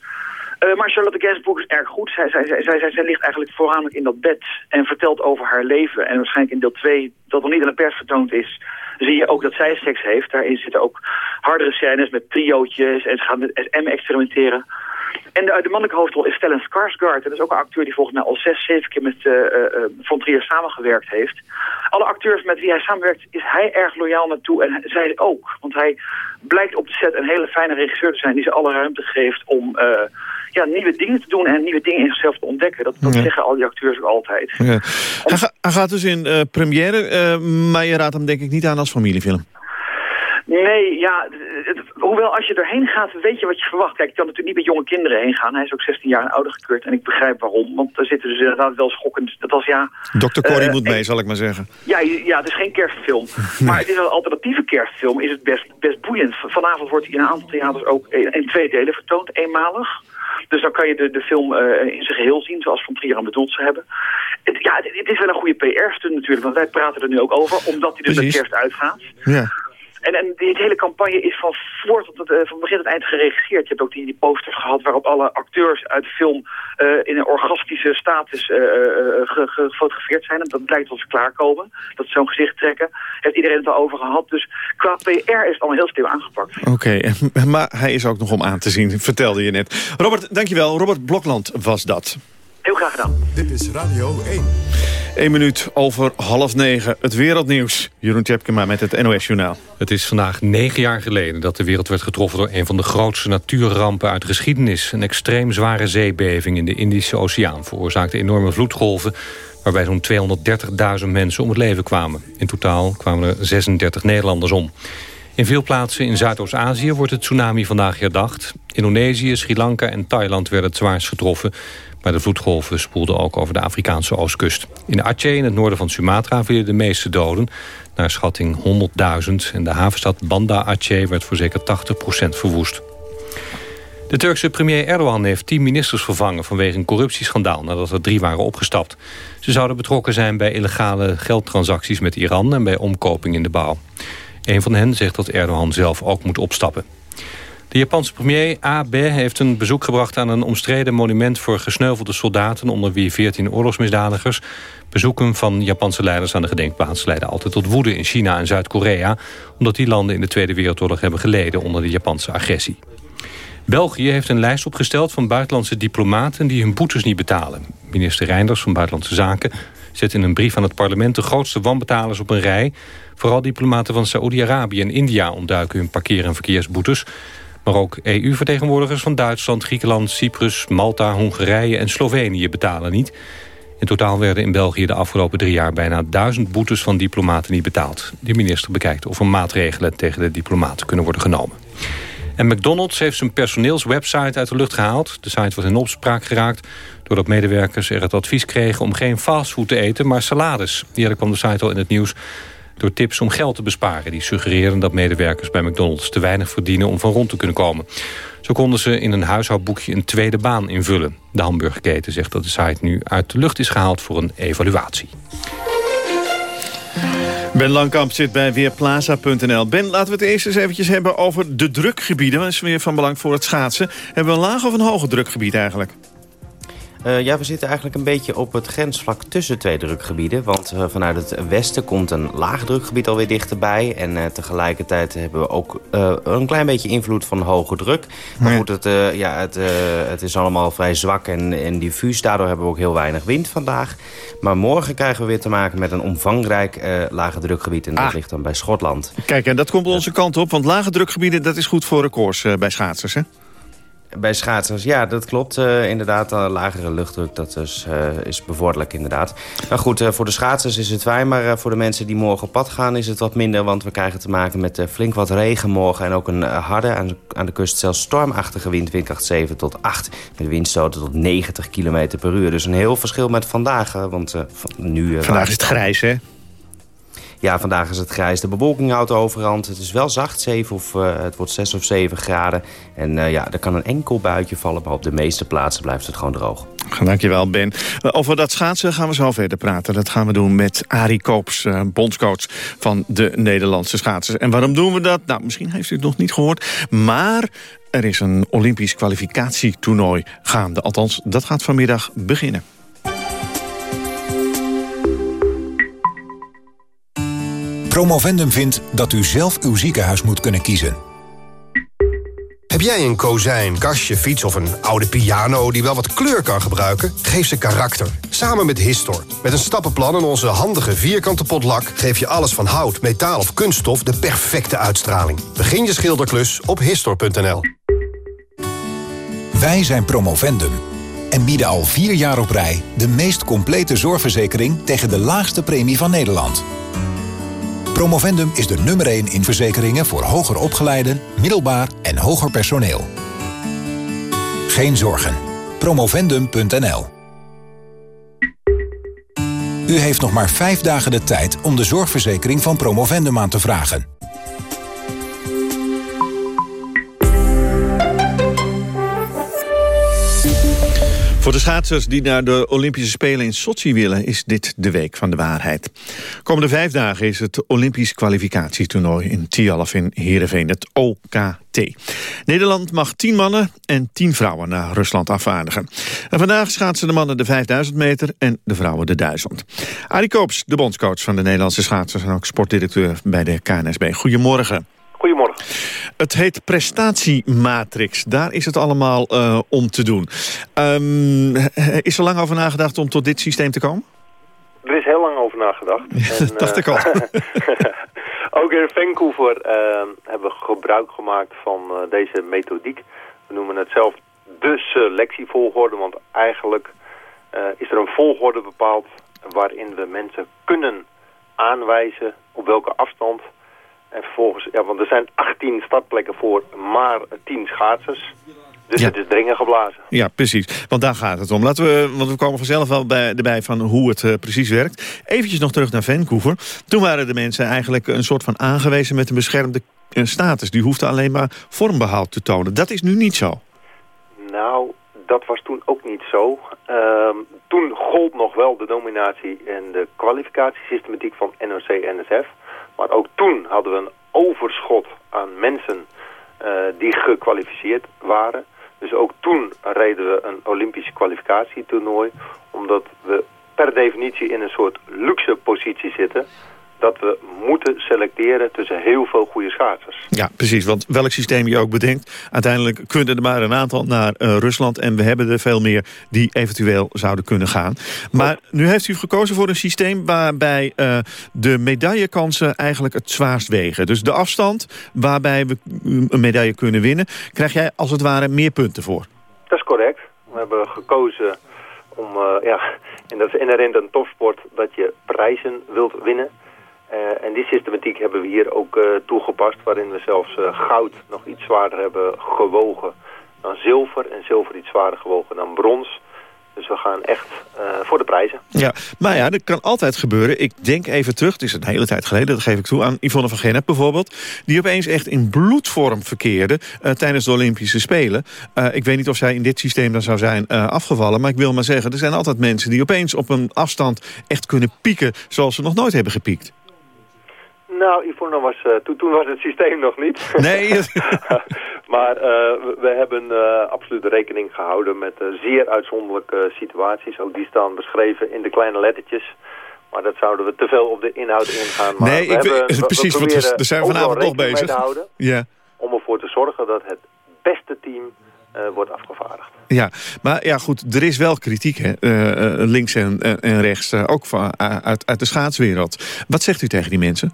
Uh, maar Charlotte Gainsbourg is erg goed. Zij, zij, zij, zij, zij ligt eigenlijk voornamelijk in dat bed en vertelt over haar leven. En waarschijnlijk in deel 2, dat nog niet aan de pers vertoond is, zie je ook dat zij seks heeft. Daarin zitten ook hardere scènes met triootjes en ze gaat met SM experimenteren. En de, de mannelijke hoofdrol is Stellan Skarsgård. Dat is ook een acteur die volgens mij al zes, zeven keer met uh, uh, Von Trier samengewerkt heeft. Alle acteurs met wie hij samenwerkt is hij erg loyaal naartoe. En zij ook. Want hij blijkt op de set een hele fijne regisseur te zijn... die ze alle ruimte geeft om uh, ja, nieuwe dingen te doen... en nieuwe dingen in zichzelf te ontdekken. Dat, dat ja. zeggen al die acteurs ook altijd. Ja. Hij, ga, hij, gaat dus in première, maar je raadt hem denk ik niet aan als familiefilm. Nee, ja, het- hoewel als je erheen gaat, weet je wat je verwacht. Kijk, je kan natuurlijk niet met jonge kinderen heen gaan. Hij is ook 16 jaar en ouder gekeurd en ik begrijp waarom. Want daar zitten dus inderdaad wel schokkend. Dat was ja... Dr. Corrie eh, moet mee, zal ik maar zeggen. Ja, ja, het is geen kerstfilm. Maar het is een alternatieve kerstfilm. Is het best, best boeiend. Vanavond wordt hij in een aantal theaters ook in, in twee delen vertoond, eenmalig. Dus dan kan je de, de film eh, in zijn geheel zien, zoals Van Trier aan bedoeld ze hebben. Het, ja, het, het is wel een goede PR-stunt natuurlijk, want wij praten er nu ook over, omdat hij dus met kerst uitgaat. Ja. En, en die hele campagne is van voor tot eh, van begin tot eind geregisseerd. Je hebt ook die, die posters gehad waarop alle acteurs uit de film eh, in een orgastische status eh, ge- ge- gefotografeerd zijn. En dat lijkt ons klaarkomen. Dat ze zo'n gezicht trekken. Heeft iedereen het al over gehad. Dus qua PR is het allemaal heel slim aangepakt. Oké, maar hij is ook nog om aan te zien, vertelde je net. Robert, dankjewel. Robert Blokland was dat. Heel graag gedaan. Dit is Radio 1. Eén minuut over half negen. Het wereldnieuws. Jeroen Tjepkema met het NOS-journaal. Het is vandaag negen jaar geleden dat de wereld werd getroffen... door een van de grootste natuurrampen uit de geschiedenis. Een extreem zware zeebeving in de Indische Oceaan... veroorzaakte enorme vloedgolven... waarbij zo'n 230.000 mensen om het leven kwamen. In totaal kwamen er 36 Nederlanders om. In veel plaatsen in Zuidoost-Azië wordt het tsunami vandaag herdacht. Indonesië, Sri Lanka en Thailand werden het zwaarst getroffen... maar de vloedgolven spoelden ook over de Afrikaanse oostkust. In Aceh, in het noorden van Sumatra, vielen de meeste doden... naar schatting 100.000 en de havenstad Banda Aceh werd voor zeker 80% verwoest. De Turkse premier Erdogan heeft tien ministers vervangen... vanwege een corruptieschandaal nadat er drie waren opgestapt. Ze zouden betrokken zijn bij illegale geldtransacties met Iran... en bij omkoping in de bouw. Een van hen zegt dat Erdogan zelf ook moet opstappen. De Japanse premier Abe heeft een bezoek gebracht aan een omstreden monument voor gesneuvelde soldaten, onder wie 14 oorlogsmisdadigers. Bezoeken van Japanse leiders aan de gedenkplaats leiden altijd tot woede in China en Zuid-Korea, omdat die landen in de Tweede Wereldoorlog hebben geleden onder de Japanse agressie. België heeft een lijst opgesteld van buitenlandse diplomaten die hun boetes niet betalen. Minister Reinders van Buitenlandse Zaken zet in een brief aan het parlement de grootste wanbetalers op een rij. Vooral diplomaten van Saoedi-Arabië en India ontduiken hun parkeer- en verkeersboetes. Maar ook EU-vertegenwoordigers van Duitsland, Griekenland, Cyprus, Malta, Hongarije en Slovenië betalen niet. In totaal werden in België de afgelopen drie jaar bijna duizend boetes van diplomaten niet betaald. De minister bekijkt of er maatregelen tegen de diplomaten kunnen worden genomen. En McDonald's heeft zijn personeelswebsite uit de lucht gehaald. De site was in opspraak geraakt doordat medewerkers er het advies kregen om geen fastfood te eten, maar salades. Eerder kwam de site al in het nieuws door tips om geld te besparen. Die suggereren dat medewerkers bij McDonald's te weinig verdienen om van rond te kunnen komen. Zo konden ze in een huishoudboekje een tweede baan invullen. De hamburgerketen zegt dat de site nu uit de lucht is gehaald voor een evaluatie. Ben Langkamp zit bij Weerplaza.nl. Ben, laten we het eerst eens eventjes hebben over de drukgebieden. Dat is weer van belang voor het schaatsen. Hebben we een laag of een hoger drukgebied eigenlijk? Uh, ja, we zitten eigenlijk een beetje op het grensvlak tussen twee drukgebieden. Want uh, vanuit het westen komt een laag drukgebied alweer dichterbij. En uh, tegelijkertijd hebben we ook een klein beetje invloed van hoge druk. Maar goed, het, ja, het, het is allemaal vrij zwak en, en diffuus. Daardoor hebben we ook heel weinig wind vandaag. Maar morgen krijgen we weer te maken met een omvangrijk lage drukgebied. En dat Ah. ligt dan bij Schotland. Kijk, en dat komt onze kant op. Want lage drukgebieden, dat is goed voor records bij schaatsers, hè? Bij schaatsers, ja, dat klopt. Uh, inderdaad, uh, lagere luchtdruk, dat is, uh, is bevorderlijk inderdaad. Nou goed, voor de schaatsers is het fijn, maar voor de mensen die morgen op pad gaan is het wat minder. Want we krijgen te maken met flink wat regen morgen en ook een harde, aan de, aan de kust zelfs stormachtige wind, windkracht 7 tot 8. Met windstoten tot 90 km per uur. Dus een heel verschil met vandaag, want nu... Vandaag is het grijs, hè? Ja, vandaag is het grijs. De bewolking houdt overhand. Het is wel zacht, 7 of, uh, het wordt 6 of 7 graden. En uh, ja, er kan een enkel buitje vallen, maar op de meeste plaatsen blijft het gewoon droog. Dankjewel, Ben. Over dat schaatsen gaan we zo verder praten. Dat gaan we doen met Arie Koops, bondscoach van de Nederlandse schaatsers. En waarom doen we dat? Nou, misschien heeft u het nog niet gehoord. Maar er is een Olympisch kwalificatietoernooi gaande. Althans, dat gaat vanmiddag beginnen. Promovendum vindt dat u zelf uw ziekenhuis moet kunnen kiezen. Heb jij een kozijn, kastje, fiets of een oude piano die wel wat kleur kan gebruiken? Geef ze karakter. Samen met Histor. Met een stappenplan en onze handige vierkante potlak... geef je alles van hout, metaal of kunststof de perfecte uitstraling. Begin je schilderklus op Histor.nl. Wij zijn Promovendum en bieden al vier jaar op rij... de meest complete zorgverzekering tegen de laagste premie van Nederland. Promovendum is de nummer 1 in verzekeringen voor hoger opgeleiden, middelbaar en hoger personeel. Geen zorgen. Promovendum.nl U heeft nog maar vijf dagen de tijd om de zorgverzekering van Promovendum aan te vragen. Voor de schaatsers die naar de Olympische Spelen in Sochi willen... is dit de week van de waarheid. Komende vijf dagen is het Olympisch kwalificatietoernooi... in Tialf in Heerenveen, het OKT. Nederland mag tien mannen en tien vrouwen naar Rusland afvaardigen. En vandaag schaatsen de mannen de 5000 meter en de vrouwen de 1000. Arie Koops, de bondscoach van de Nederlandse schaatsers... en ook sportdirecteur bij de KNSB. Goedemorgen. Goedemorgen. Het heet prestatiematrix. Daar is het allemaal uh, om te doen. Um, is er lang over nagedacht om tot dit systeem te komen? Er is heel lang over nagedacht. Ja, en, dat dacht ik al. ook in Vancouver uh, hebben we gebruik gemaakt van deze methodiek. We noemen het zelf de selectievolgorde. Want eigenlijk is er een volgorde bepaald waarin we mensen kunnen aanwijzen op welke afstand en vervolgens, ja, want er zijn 18 startplekken voor maar 10 schaatsers. Dus het is dringen geblazen. Ja, precies. Want daar gaat het om. Laten we, want we komen vanzelf wel bij, erbij van hoe het uh, precies werkt. Eventjes nog terug naar Vancouver. Toen waren de mensen eigenlijk een soort van aangewezen met een beschermde uh, status. Die hoefde alleen maar vormbehoud te tonen. Dat is nu niet zo. Nou, dat was toen ook niet zo. Uh, toen gold nog wel de nominatie en de kwalificatiesystematiek van NOC-NSF. Maar ook toen hadden we een overschot aan mensen uh, die gekwalificeerd waren. Dus ook toen reden we een Olympische kwalificatietoernooi. Omdat we per definitie in een soort luxe positie zitten dat we moeten selecteren tussen heel veel goede schaatsers. Ja, precies. Want welk systeem je ook bedenkt... uiteindelijk kunnen er maar een aantal naar uh, Rusland... en we hebben er veel meer die eventueel zouden kunnen gaan. Maar nu heeft u gekozen voor een systeem... waarbij uh, de medaillekansen eigenlijk het zwaarst wegen. Dus de afstand waarbij we een medaille kunnen winnen... krijg jij als het ware meer punten voor. Dat is correct. We hebben gekozen om... Uh, ja, en dat is inherent een topsport dat je prijzen wilt winnen... Uh, en die systematiek hebben we hier ook uh, toegepast, waarin we zelfs uh, goud nog iets zwaarder hebben gewogen dan zilver en zilver iets zwaarder gewogen dan brons. Dus we gaan echt voor de prijzen. Ja, maar ja, dat kan altijd gebeuren. Ik denk even terug, het is een hele tijd geleden, dat geef ik toe, aan Yvonne van Gennep bijvoorbeeld. Die opeens echt in bloedvorm verkeerde tijdens de Olympische Spelen. ik weet niet of zij in dit systeem dan zou zijn afgevallen, maar ik wil maar zeggen, er zijn altijd mensen die opeens op een afstand echt kunnen pieken zoals ze nog nooit hebben gepiekt. Nou, Yvonne was, uh, toen, toen was het systeem nog niet. Nee. maar uh, we, we, hebben uh, absoluut rekening gehouden met zeer uitzonderlijke situaties. Ook die staan beschreven in de kleine lettertjes. Maar dat zouden we te veel op de inhoud ingaan. Maar nee, we ik hebben, weet, precies, we, we want we zijn vanavond nog bezig. Houden, ja. Om ervoor te zorgen dat het beste team wordt afgevaardigd. Ja, maar ja goed, er is wel kritiek, hè? links en, en rechts, ook van, uit, uit de schaatswereld. Wat zegt u tegen die mensen?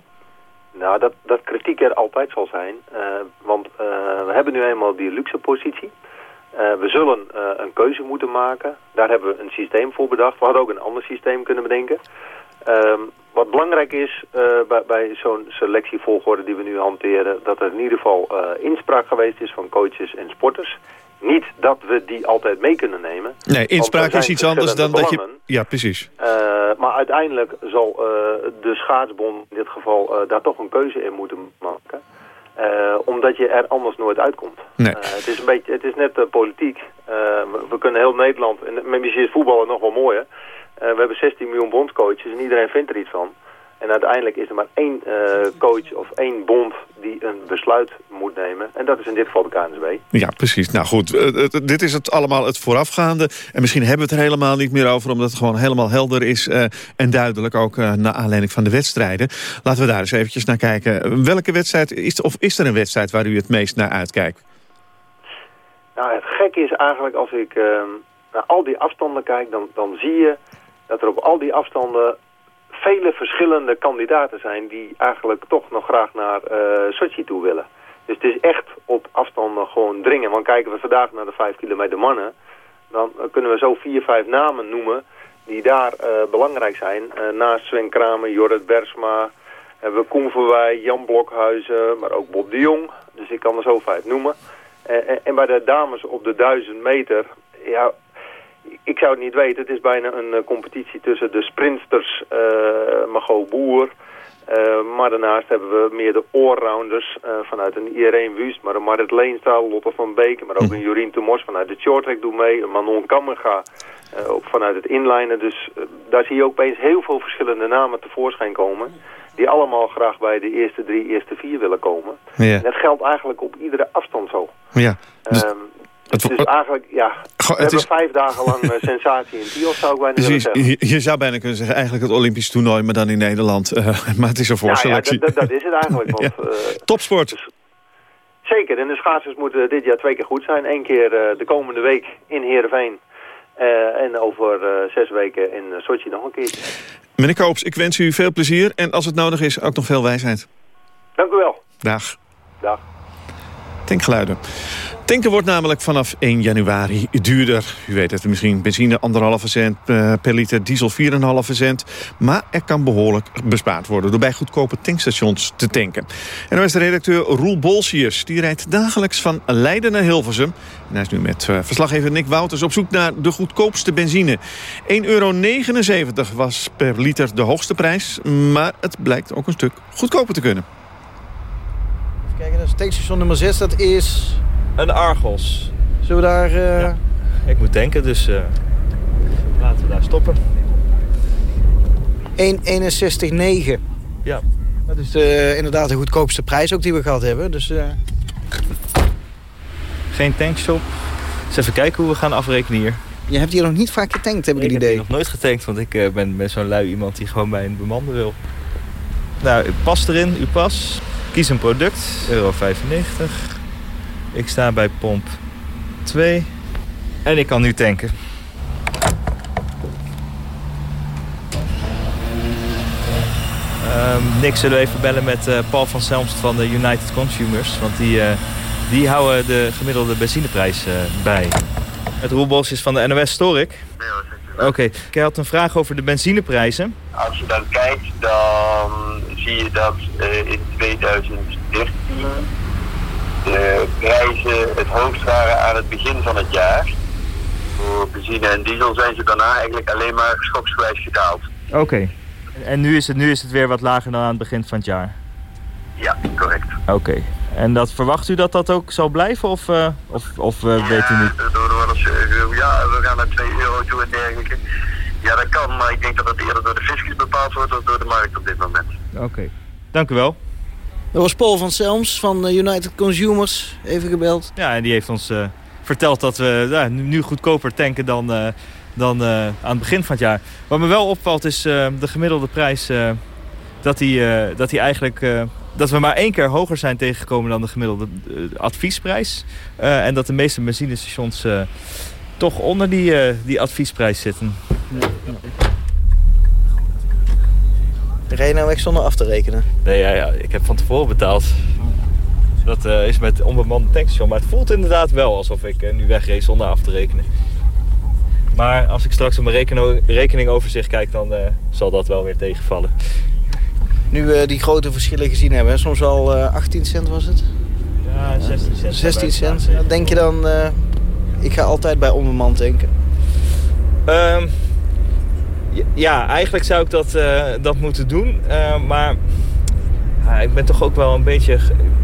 Nou, dat, dat kritiek er altijd zal zijn. Uh, want uh, we hebben nu eenmaal die luxe positie. Uh, we zullen een keuze moeten maken. Daar hebben we een systeem voor bedacht. We hadden ook een ander systeem kunnen bedenken. Ehm, wat belangrijk is bij, bij zo'n selectievolgorde die we nu hanteren... dat er in ieder geval inspraak geweest is van coaches en sporters. Niet dat we die altijd mee kunnen nemen. Nee, inspraak is iets anders dan dat je... Ja, precies. Uh, maar uiteindelijk zal uh, de schaatsbond in dit geval uh, daar toch een keuze in moeten maken. omdat je er anders nooit uitkomt. Nee. het, is een beetje, het is net politiek. We, we, kunnen heel Nederland, en misschien is voetballen nog wel mooier. we hebben 16 miljoen bondscoaches en iedereen vindt er iets van. En uiteindelijk is er maar één coach of één bond die een besluit moet nemen. En dat is in dit geval de KNSB. Ja, precies. Nou goed, uh, dit is het allemaal het voorafgaande. En misschien hebben we het er helemaal niet meer over... omdat het gewoon helemaal helder is uh, en duidelijk ook naar aanleiding van de wedstrijden. Laten we daar eens eventjes naar kijken. Welke wedstrijd, is, of is er een wedstrijd waar u het meest naar uitkijkt? Nou, het gekke is eigenlijk als ik ehm, naar al die afstanden kijk... Dan, dan zie je dat er op al die afstanden vele verschillende kandidaten zijn die eigenlijk toch nog graag naar uh, Sochi toe willen. Dus het is echt op afstanden gewoon dringen. Want kijken we vandaag naar de 5 kilometer mannen, dan kunnen we zo vier, vijf namen noemen die daar uh, belangrijk zijn. Uh, naast Sven Kramer, Jorrit Bersma, hebben we Koen Verwij, Jan Blokhuizen, maar ook Bob de Jong. Dus ik kan er zo vijf noemen. En, bij de dames op de 1000 meter, ja, ik zou het niet weten. Het is bijna een competitie tussen de sprintsters uh, Margot Boer, uh, maar daarnaast hebben we meer de allrounders uh, vanuit een Irene Wust, maar een Marit Leenstaal, Lotte van Beken, maar ook een Jorien Tomos vanuit de shorttrack doet mee, een Manon Kammerga uh, ook vanuit het inlinen. Dus daar zie je ook opeens heel veel verschillende namen tevoorschijn komen, die allemaal graag bij de eerste drie, eerste vier willen komen. Ja. En dat geldt eigenlijk op iedere afstand zo. Ja. Dus... Um, het is eigenlijk, ja, we hebben is... vijf dagen lang uh, sensatie in Tiel, zou ik bijna Precies, willen zeggen. Je, je, zou bijna kunnen zeggen, eigenlijk het Olympisch toernooi, maar dan in Nederland. Uh, maar het is een voorselectie. Ja, ja dat, dat, is het eigenlijk. Want, ja. uh, Topsport. Dus, zeker, en de schaatsers moeten dit jaar twee keer goed zijn. Eén keer de komende week in Heerenveen. en over zes weken in Sochi nog een keer. Meneer Koops, ik wens u veel plezier en als het nodig is, ook nog veel wijsheid. Dank u wel. Dag. Dag. Tankgeluiden. Tanken wordt namelijk vanaf 1 januari duurder. U weet het misschien, benzine 1,5 cent per liter, diesel 4,5 cent. Maar er kan behoorlijk bespaard worden door bij goedkope tankstations te tanken. En dan is de redacteur Roel Bolsius. Die rijdt dagelijks van Leiden naar Hilversum. En hij is nu met verslaggever Nick Wouters op zoek naar de goedkoopste benzine. 1,79 euro was per liter de hoogste prijs. Maar het blijkt ook een stuk goedkoper te kunnen. Even kijken, dat is tankstation nummer 6. Dat is een Argos. Zullen we daar... Uh... Ja, ik moet denken, dus uh, laten we daar stoppen. 1,61,9. Ja. Dat is uh, inderdaad de goedkoopste prijs ook die we gehad hebben. Dus, Geen tankshop. Dus even kijken hoe we gaan afrekenen hier. Je hebt hier nog niet vaak getankt, heb ik het idee. Ik heb nog nooit getankt, want ik ben, ben zo'n lui iemand die gewoon bij een bemande wil. Nou, pas erin, uw pas. Kies een product, euro 95. Ik sta bij pomp 2 en ik kan nu tanken. Um, Nick, zullen we even bellen met uh, Paul van Selmst van de United Consumers. Want die, uh, die houden de gemiddelde benzineprijs uh, bij. Het roelbos is van de NOS Storik. Oké, okay. ik had een vraag over de benzineprijzen. Als je dan kijkt, dan zie je dat in 2013 de prijzen het hoogst waren aan het begin van het jaar. Voor benzine en diesel zijn ze daarna eigenlijk alleen maar schoksgewijs gedaald. Oké. Okay. En nu is, het, nu is het weer wat lager dan aan het begin van het jaar? Ja, correct. Oké. Okay. En dat, verwacht u dat dat ook zal blijven of, uh, of, of uh, ja, weet u niet? Ja, we gaan naar 2 euro toe en dergelijke. Ja, dat kan, maar ik denk dat dat eerder door de fiscus bepaald wordt dan door de markt op dit moment. Oké. Okay. Dank u wel. Dat was Paul van Selms van United Consumers, even gebeld. Ja, en die heeft ons uh, verteld dat we ja, nu goedkoper tanken dan, uh, dan uh, aan het begin van het jaar. Wat me wel opvalt is de gemiddelde prijs dat, die, dat die eigenlijk... dat we maar één keer hoger zijn tegengekomen dan de gemiddelde adviesprijs. en dat de meeste benzinestations toch onder die, die adviesprijs zitten. Ja. Rij je nou weg zonder af te rekenen? Nee, ja, ja. ik heb van tevoren betaald. Dat uh, is met onbemande tankstation. Maar het voelt inderdaad wel alsof ik uh, nu wegreed zonder af te rekenen. Maar als ik straks op mijn reken rekeningoverzicht kijk, dan uh, zal dat wel weer tegenvallen. Nu we die grote verschillen gezien hebben, soms al 18 cent was het? Ja, 16 cent. 16 cent. Denk je dan, ik ga altijd bij onbemand tanken? Um, ja, eigenlijk zou ik dat, uh, dat moeten doen. Uh, maar uh, ik ben toch ook wel een beetje...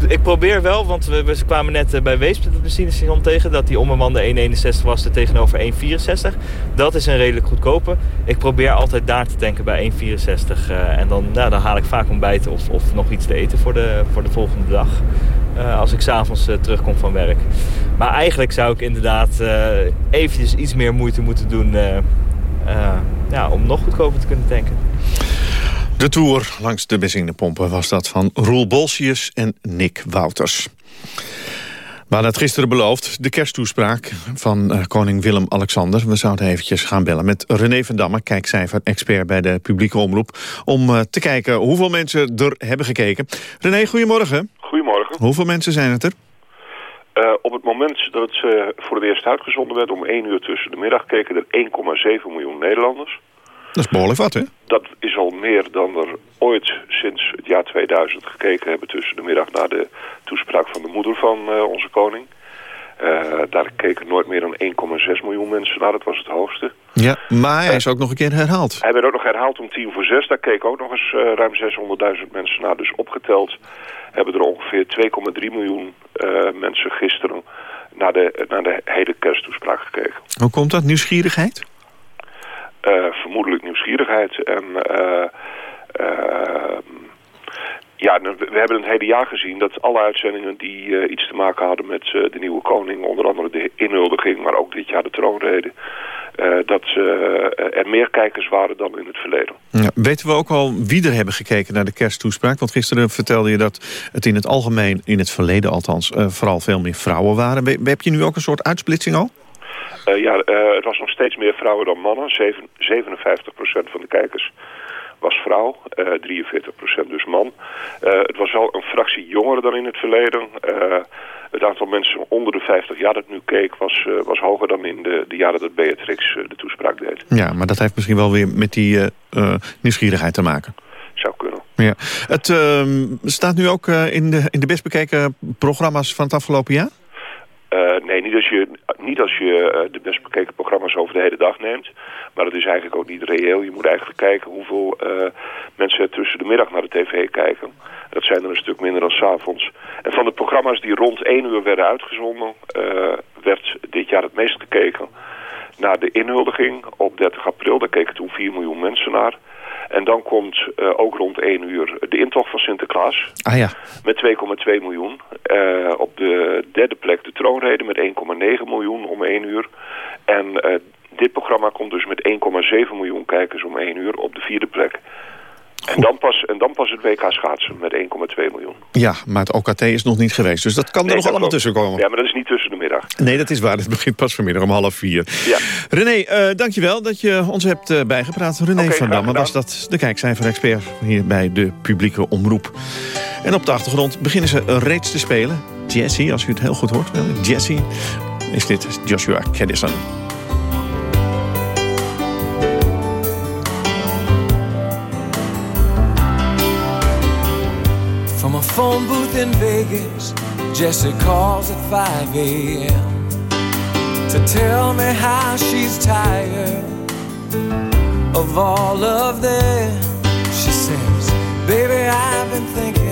Ik probeer wel, want we, kwamen net bij Weesp het benzinestation tegen... dat die onbemande 1,61 was er tegenover 1,64. Dat is een redelijk goedkope. Ik probeer altijd daar te tanken bij 1,64. en dan, nou, dan haal ik vaak ontbijten of, of nog iets te eten voor de, voor de volgende dag. als ik s'avonds terugkom van werk. Maar eigenlijk zou ik inderdaad eventjes iets meer moeite moeten doen... Uh, ja, om nog goedkoper te kunnen tanken. De tour langs de benzinepompen was dat van Roel Bolsius en Nick Wouters. We hadden het gisteren beloofd, de kersttoespraak van uh, koning Willem-Alexander. We zouden eventjes gaan bellen met René van Damme, kijkcijfer-expert bij de publieke omroep... om uh, te kijken hoeveel mensen er hebben gekeken. René, goedemorgen. Goedemorgen. Hoeveel mensen zijn het er? Uh, op het moment dat het uh, voor het eerst uitgezonden werd, om 1 uur tussen de middag, keken er 1,7 miljoen Nederlanders. Dat is behoorlijk wat, hè? dat is al meer dan er ooit sinds het jaar 2000 gekeken hebben tussen de middag naar de toespraak van de moeder van uh, onze koning. Uh, daar keken nooit meer dan 1,6 miljoen mensen naar, dat was het hoogste. Ja, maar hij is ook nog een keer herhaald. Hij werd ook nog herhaald om tien voor zes. Daar keken ook nog eens uh, ruim 600.000 mensen naar. Dus opgeteld hebben er ongeveer 2,3 miljoen mensen gisteren naar de, naar de hele kersttoespraak gekeken. Hoe komt dat? Nieuwsgierigheid? Vermoedelijk nieuwsgierigheid en... Ja, we hebben het hele jaar gezien dat alle uitzendingen die iets te maken hadden met de nieuwe koning, onder andere de inhuldiging, maar ook dit jaar de troonrede, uh, dat er meer kijkers waren dan in het verleden. Ja, weten we ook al wie er hebben gekeken naar de kersttoespraak? Want gisteren vertelde je dat het in het algemeen, in het verleden althans, vooral veel meer vrouwen waren. heb je nu ook een soort uitsplitsing al? Ja, het was nog steeds meer vrouwen dan mannen. 7, 57% van de kijkers was vrouw, uh, eh, 43% dus man. Het was wel een fractie jonger dan in het verleden. Het aantal mensen onder de 50 jaar dat nu keek was, was hoger dan in de, de jaren dat Beatrix de toespraak deed. Ja, maar dat heeft misschien wel weer met die nieuwsgierigheid te maken. Zou kunnen. Ja. Het ehm, staat nu ook in, de, in de best bekeken programma's van het afgelopen jaar? nee, niet als je, niet als je de best bekeken programma's over de hele dag neemt. Maar dat is eigenlijk ook niet reëel. Je moet eigenlijk kijken hoeveel uh, mensen tussen de middag naar de tv kijken. Dat zijn er een stuk minder dan s'avonds. En van de programma's die rond 1 uur werden uitgezonden... Uh, werd dit jaar het meest gekeken naar de inhuldiging op 30 april. Daar keken toen 4 miljoen mensen naar. En dan komt uh, ook rond 1 uur de intocht van Sinterklaas. Ah ja. Met 2,2 miljoen. Uh, derde plek de troonrede met 1,9 miljoen om 1 uur. En uh, dit programma komt dus met 1,7 miljoen kijkers om 1 uur op de vierde plek. En dan, pas, en dan pas het WK schaatsen met 1,2 miljoen. Ja, maar het OKT is nog niet geweest. Dus dat kan er nog allemaal tussen komen. Ja, maar dat is niet tussen de middag. Nee, dat is waar. Het begint pas vanmiddag om half vier. Ja. René, uh, dankjewel dat je ons hebt uh, bijgepraat. René okay, van Damme was dat de kijkcijfer-expert hier bij de publieke omroep. En op de achtergrond beginnen ze reeds te spelen. Jesse, als u het heel goed hoort. Jesse is dit Joshua Caddison. From a phone booth in Vegas, Jesse calls at 5 a.m. to tell me how she's tired of all of them. She says, Baby, I've been thinking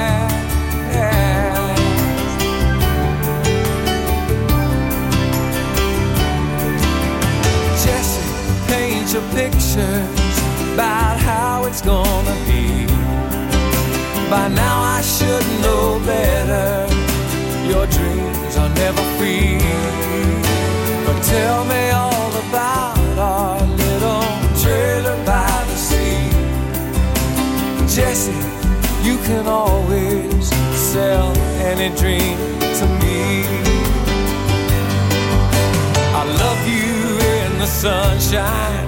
Your pictures about how it's gonna be. By now I should know better. Your dreams are never free. But tell me all about our little trailer by the sea. Jesse, you can always sell any dream to me. I love you in the sunshine,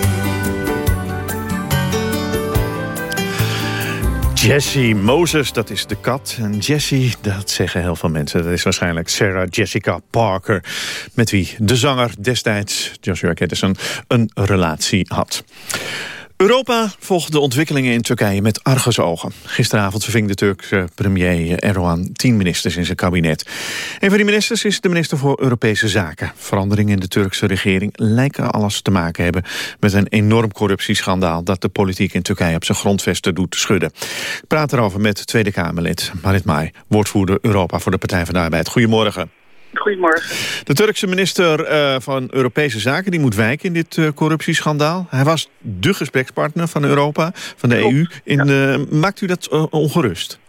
Jessie Moses, dat is de kat. En Jessie, dat zeggen heel veel mensen. Dat is waarschijnlijk Sarah Jessica Parker... met wie de zanger destijds, Joshua Caddison, een relatie had. Europa volgt de ontwikkelingen in Turkije met argusogen. Gisteravond verving de Turkse premier Erdogan tien ministers in zijn kabinet. Een van die ministers is de minister voor Europese Zaken. Veranderingen in de Turkse regering lijken alles te maken hebben... met een enorm corruptieschandaal dat de politiek in Turkije op zijn grondvesten doet schudden. Ik praat erover met Tweede Kamerlid Marit Mai, woordvoerder Europa voor de Partij van de Arbeid. Goedemorgen. Goedemorgen. De Turkse minister uh, van Europese Zaken die moet wijken in dit uh, corruptieschandaal. Hij was de gesprekspartner van Europa, van de EU. In, uh, maakt u dat ongerust?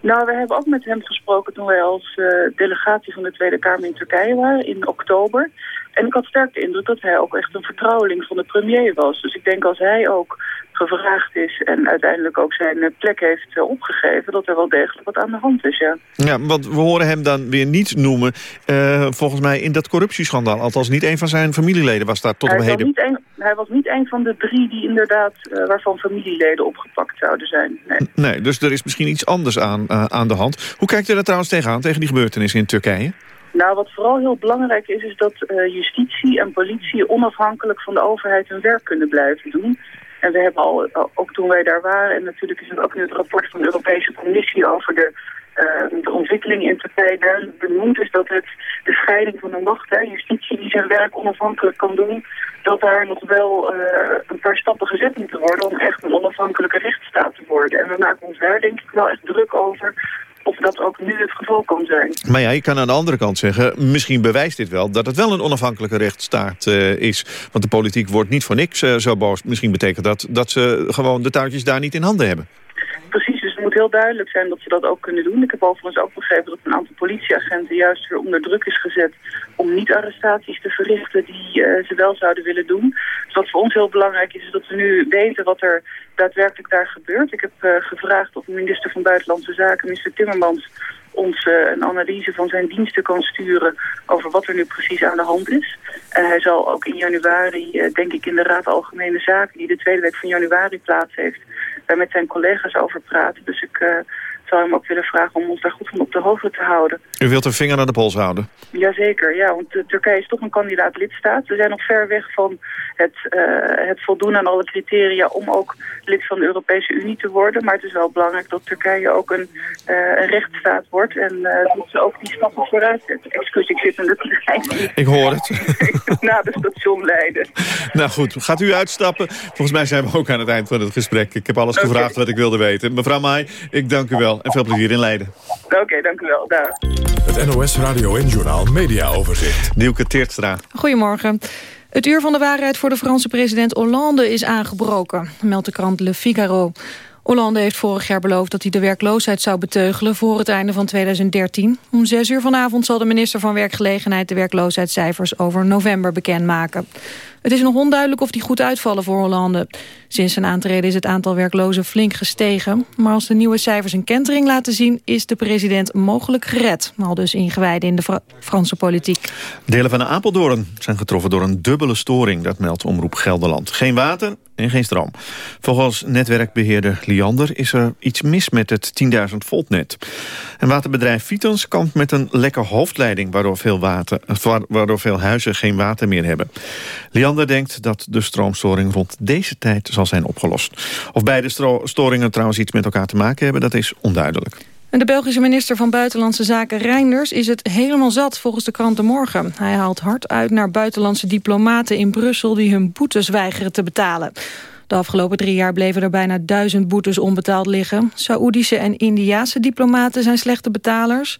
Nou, we hebben ook met hem gesproken toen wij als delegatie van de Tweede Kamer in Turkije waren in oktober. En ik had sterk de indruk dat hij ook echt een vertrouweling van de premier was. Dus ik denk als hij ook gevraagd is en uiteindelijk ook zijn plek heeft opgegeven... dat er wel degelijk wat aan de hand is, ja. Ja, want we horen hem dan weer niet noemen, uh, volgens mij, in dat corruptieschandaal. Althans, niet een van zijn familieleden was daar tot hij op heden. Was niet een, hij was niet een van de drie die inderdaad, uh, waarvan familieleden opgepakt zouden zijn. Nee. nee, dus er is misschien iets anders aan, uh, aan de hand. Hoe kijkt u daar trouwens tegenaan, tegen die gebeurtenissen in Turkije? Nou, wat vooral heel belangrijk is, is dat uh, justitie en politie onafhankelijk van de overheid hun werk kunnen blijven doen. En we hebben al, ook toen wij daar waren, en natuurlijk is het ook in het rapport van de Europese Commissie over de, uh, de ontwikkeling in Turkije duidelijk benoemd is dat het de scheiding van de macht, hè, justitie die zijn werk onafhankelijk kan doen, dat daar nog wel uh, een paar stappen gezet moeten worden om echt een onafhankelijke rechtsstaat te worden. En we maken ons daar denk ik wel echt druk over of dat ook nu het geval kan zijn. Maar ja, je kan aan de andere kant zeggen... misschien bewijst dit wel dat het wel een onafhankelijke rechtsstaat uh, is. Want de politiek wordt niet voor niks uh, zo boos. Misschien betekent dat dat ze gewoon de touwtjes daar niet in handen hebben. Precies, moet heel duidelijk zijn dat ze dat ook kunnen doen. Ik heb overigens ook begrepen dat een aantal politieagenten juist weer onder druk is gezet... om niet arrestaties te verrichten die uh, ze wel zouden willen doen. Dus wat voor ons heel belangrijk is, is dat we nu weten wat er daadwerkelijk daar gebeurt. Ik heb uh, gevraagd of minister van Buitenlandse Zaken, minister Timmermans ons uh, een analyse van zijn diensten kan sturen over wat er nu precies aan de hand is. En hij zal ook in januari, denk ik in de Raad Algemene Zaken, die de tweede week van januari plaats heeft, met zijn collega's over praten. Dus ik uh, zou hem ook willen vragen om ons daar goed van op de hoogte te houden. U wilt een vinger aan de pols houden? Jazeker, ja, want uh, Turkije is toch een kandidaat lidstaat. We zijn nog ver weg van het, uh, het voldoen aan alle criteria om ook lid van de Europese Unie te worden. Maar het is wel belangrijk dat Turkije ook een, uh, een rechtsstaat wordt en dat ze ook die stappen vooruit zetten. Excuus, ik zit in de trein. Ik hoor het. Na de station Leiden. Nou goed, gaat u uitstappen? Volgens mij zijn we ook aan het eind van het gesprek. Ik heb alles okay. gevraagd wat ik wilde weten. Mevrouw Maai, ik dank u wel en veel plezier in Leiden. Oké, okay, dank u wel. Daar. Het NOS Radio en Journaal Media Overzicht. Nieuwke Teertstra. Goedemorgen. Het uur van de waarheid voor de Franse president Hollande is aangebroken, meldt de krant Le Figaro. Hollande heeft vorig jaar beloofd dat hij de werkloosheid zou beteugelen voor het einde van 2013. Om zes uur vanavond zal de minister van Werkgelegenheid de werkloosheidscijfers over november bekendmaken. Het is nog onduidelijk of die goed uitvallen voor Hollande. Sinds zijn aantreden is het aantal werklozen flink gestegen. Maar als de nieuwe cijfers een kentering laten zien... is de president mogelijk gered. Al dus ingewijden in de Franse politiek. Delen van de Apeldoorn zijn getroffen door een dubbele storing. Dat meldt Omroep Gelderland. Geen water en geen stroom. Volgens netwerkbeheerder Liander is er iets mis met het 10.000 volt net. En waterbedrijf Vitens kampt met een lekke hoofdleiding... Waardoor veel, water, waardoor veel huizen geen water meer hebben. Denkt dat de stroomstoring rond deze tijd zal zijn opgelost. Of beide storingen trouwens iets met elkaar te maken hebben... dat is onduidelijk. En de Belgische minister van Buitenlandse Zaken Reinders is het helemaal zat volgens de krant De Morgen. Hij haalt hard uit naar buitenlandse diplomaten in Brussel die hun boetes weigeren te betalen. De afgelopen drie jaar bleven er bijna duizend boetes onbetaald liggen. Saoedische en Indiase diplomaten zijn slechte betalers.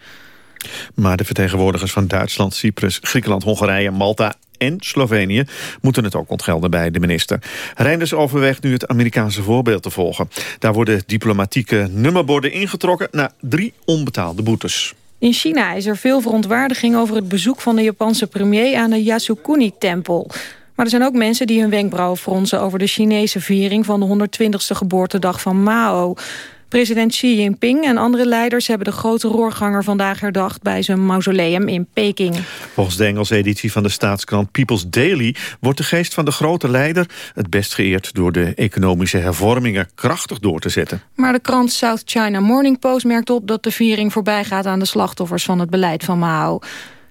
Maar de vertegenwoordigers van Duitsland, Cyprus, Griekenland, Hongarije, Malta en Slovenië moeten het ook ontgelden bij de minister. Reinders overweegt nu het Amerikaanse voorbeeld te volgen. Daar worden diplomatieke nummerborden ingetrokken na drie onbetaalde boetes. In China is er veel verontwaardiging over het bezoek van de Japanse premier aan de Yasukuni-tempel. Maar er zijn ook mensen die hun wenkbrauwen fronsen over de Chinese viering van de 120ste geboortedag van Mao. President Xi Jinping en andere leiders hebben de grote roorganger vandaag herdacht bij zijn mausoleum in Peking. Volgens de Engelse editie van de staatskrant People's Daily wordt de geest van de grote leider het best geëerd door de economische hervormingen krachtig door te zetten. Maar de krant South China Morning Post merkt op dat de viering voorbij gaat aan de slachtoffers van het beleid van Mao.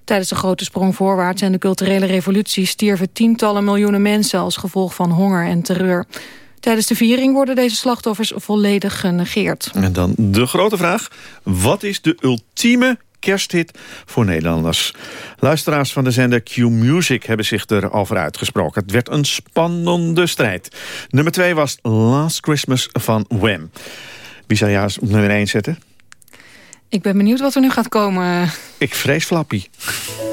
Tijdens de grote sprong voorwaarts en de culturele revolutie stierven tientallen miljoenen mensen als gevolg van honger en terreur. Tijdens de viering worden deze slachtoffers volledig genegeerd. En dan de grote vraag. Wat is de ultieme kersthit voor Nederlanders. Luisteraars van de zender Q-Music hebben zich erover uitgesproken. Het werd een spannende strijd. Nummer 2 was Last Christmas van Wham. Wie zou jou op nummer 1 zetten? Ik ben benieuwd wat er nu gaat komen. Ik vrees Flappy.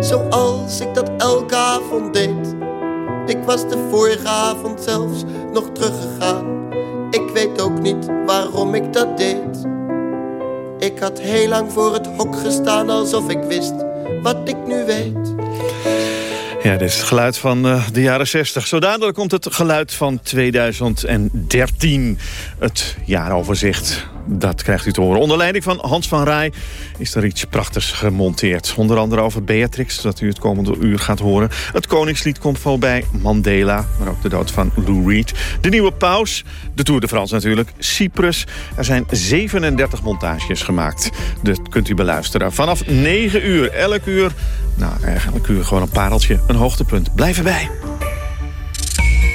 Zoals ik dat elke avond deed. Ik was de vorige avond zelfs nog teruggegaan. Ik weet ook niet waarom ik dat deed. Ik had heel lang voor het hok gestaan alsof ik wist wat ik nu weet. Ja, dit is het geluid van uh, de jaren 60. Zo dadelijk komt het geluid van 2013. Het jaaroverzicht dat krijgt u te horen. Onder leiding van Hans van Rij is er iets prachtigs gemonteerd. Onder andere over Beatrix, dat u het komende uur gaat horen. Het Koningslied komt voorbij, Mandela, maar ook de dood van Lou Reed. De nieuwe paus, de Tour de France natuurlijk, Cyprus. Er zijn 37 montages gemaakt. Dat kunt u beluisteren. Vanaf 9 uur, elk uur, nou eigenlijk uur gewoon een pareltje, een hoogtepunt. Blijf erbij.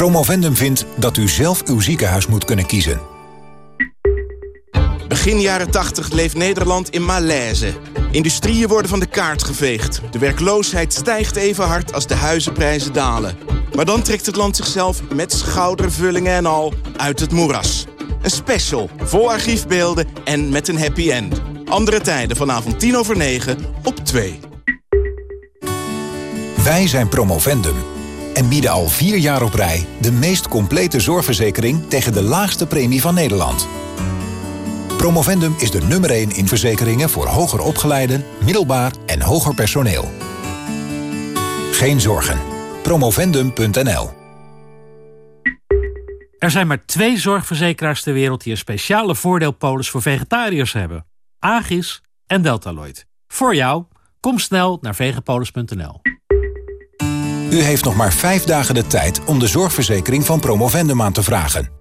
Promovendum vindt dat u zelf uw ziekenhuis moet kunnen kiezen. Begin jaren 80 leeft Nederland in malaise. Industrieën worden van de kaart geveegd. De werkloosheid stijgt even hard als de huizenprijzen dalen. Maar dan trekt het land zichzelf met schoudervullingen en al uit het moeras. Een special, vol archiefbeelden en met een happy end. Andere tijden vanavond 10 over 9 op 2. Wij zijn Promovendum en bieden al vier jaar op rij de meest complete zorgverzekering tegen de laagste premie van Nederland. Promovendum is de nummer 1 in verzekeringen voor hoger opgeleiden, middelbaar en hoger personeel. Geen zorgen. Promovendum.nl Er zijn maar twee zorgverzekeraars ter wereld die een speciale voordeelpolis voor vegetariërs hebben. Agis en Deltaloid. Voor jou Kom snel naar vegapolis.nl. U heeft nog maar vijf dagen de tijd om de zorgverzekering van Promovendum aan te vragen.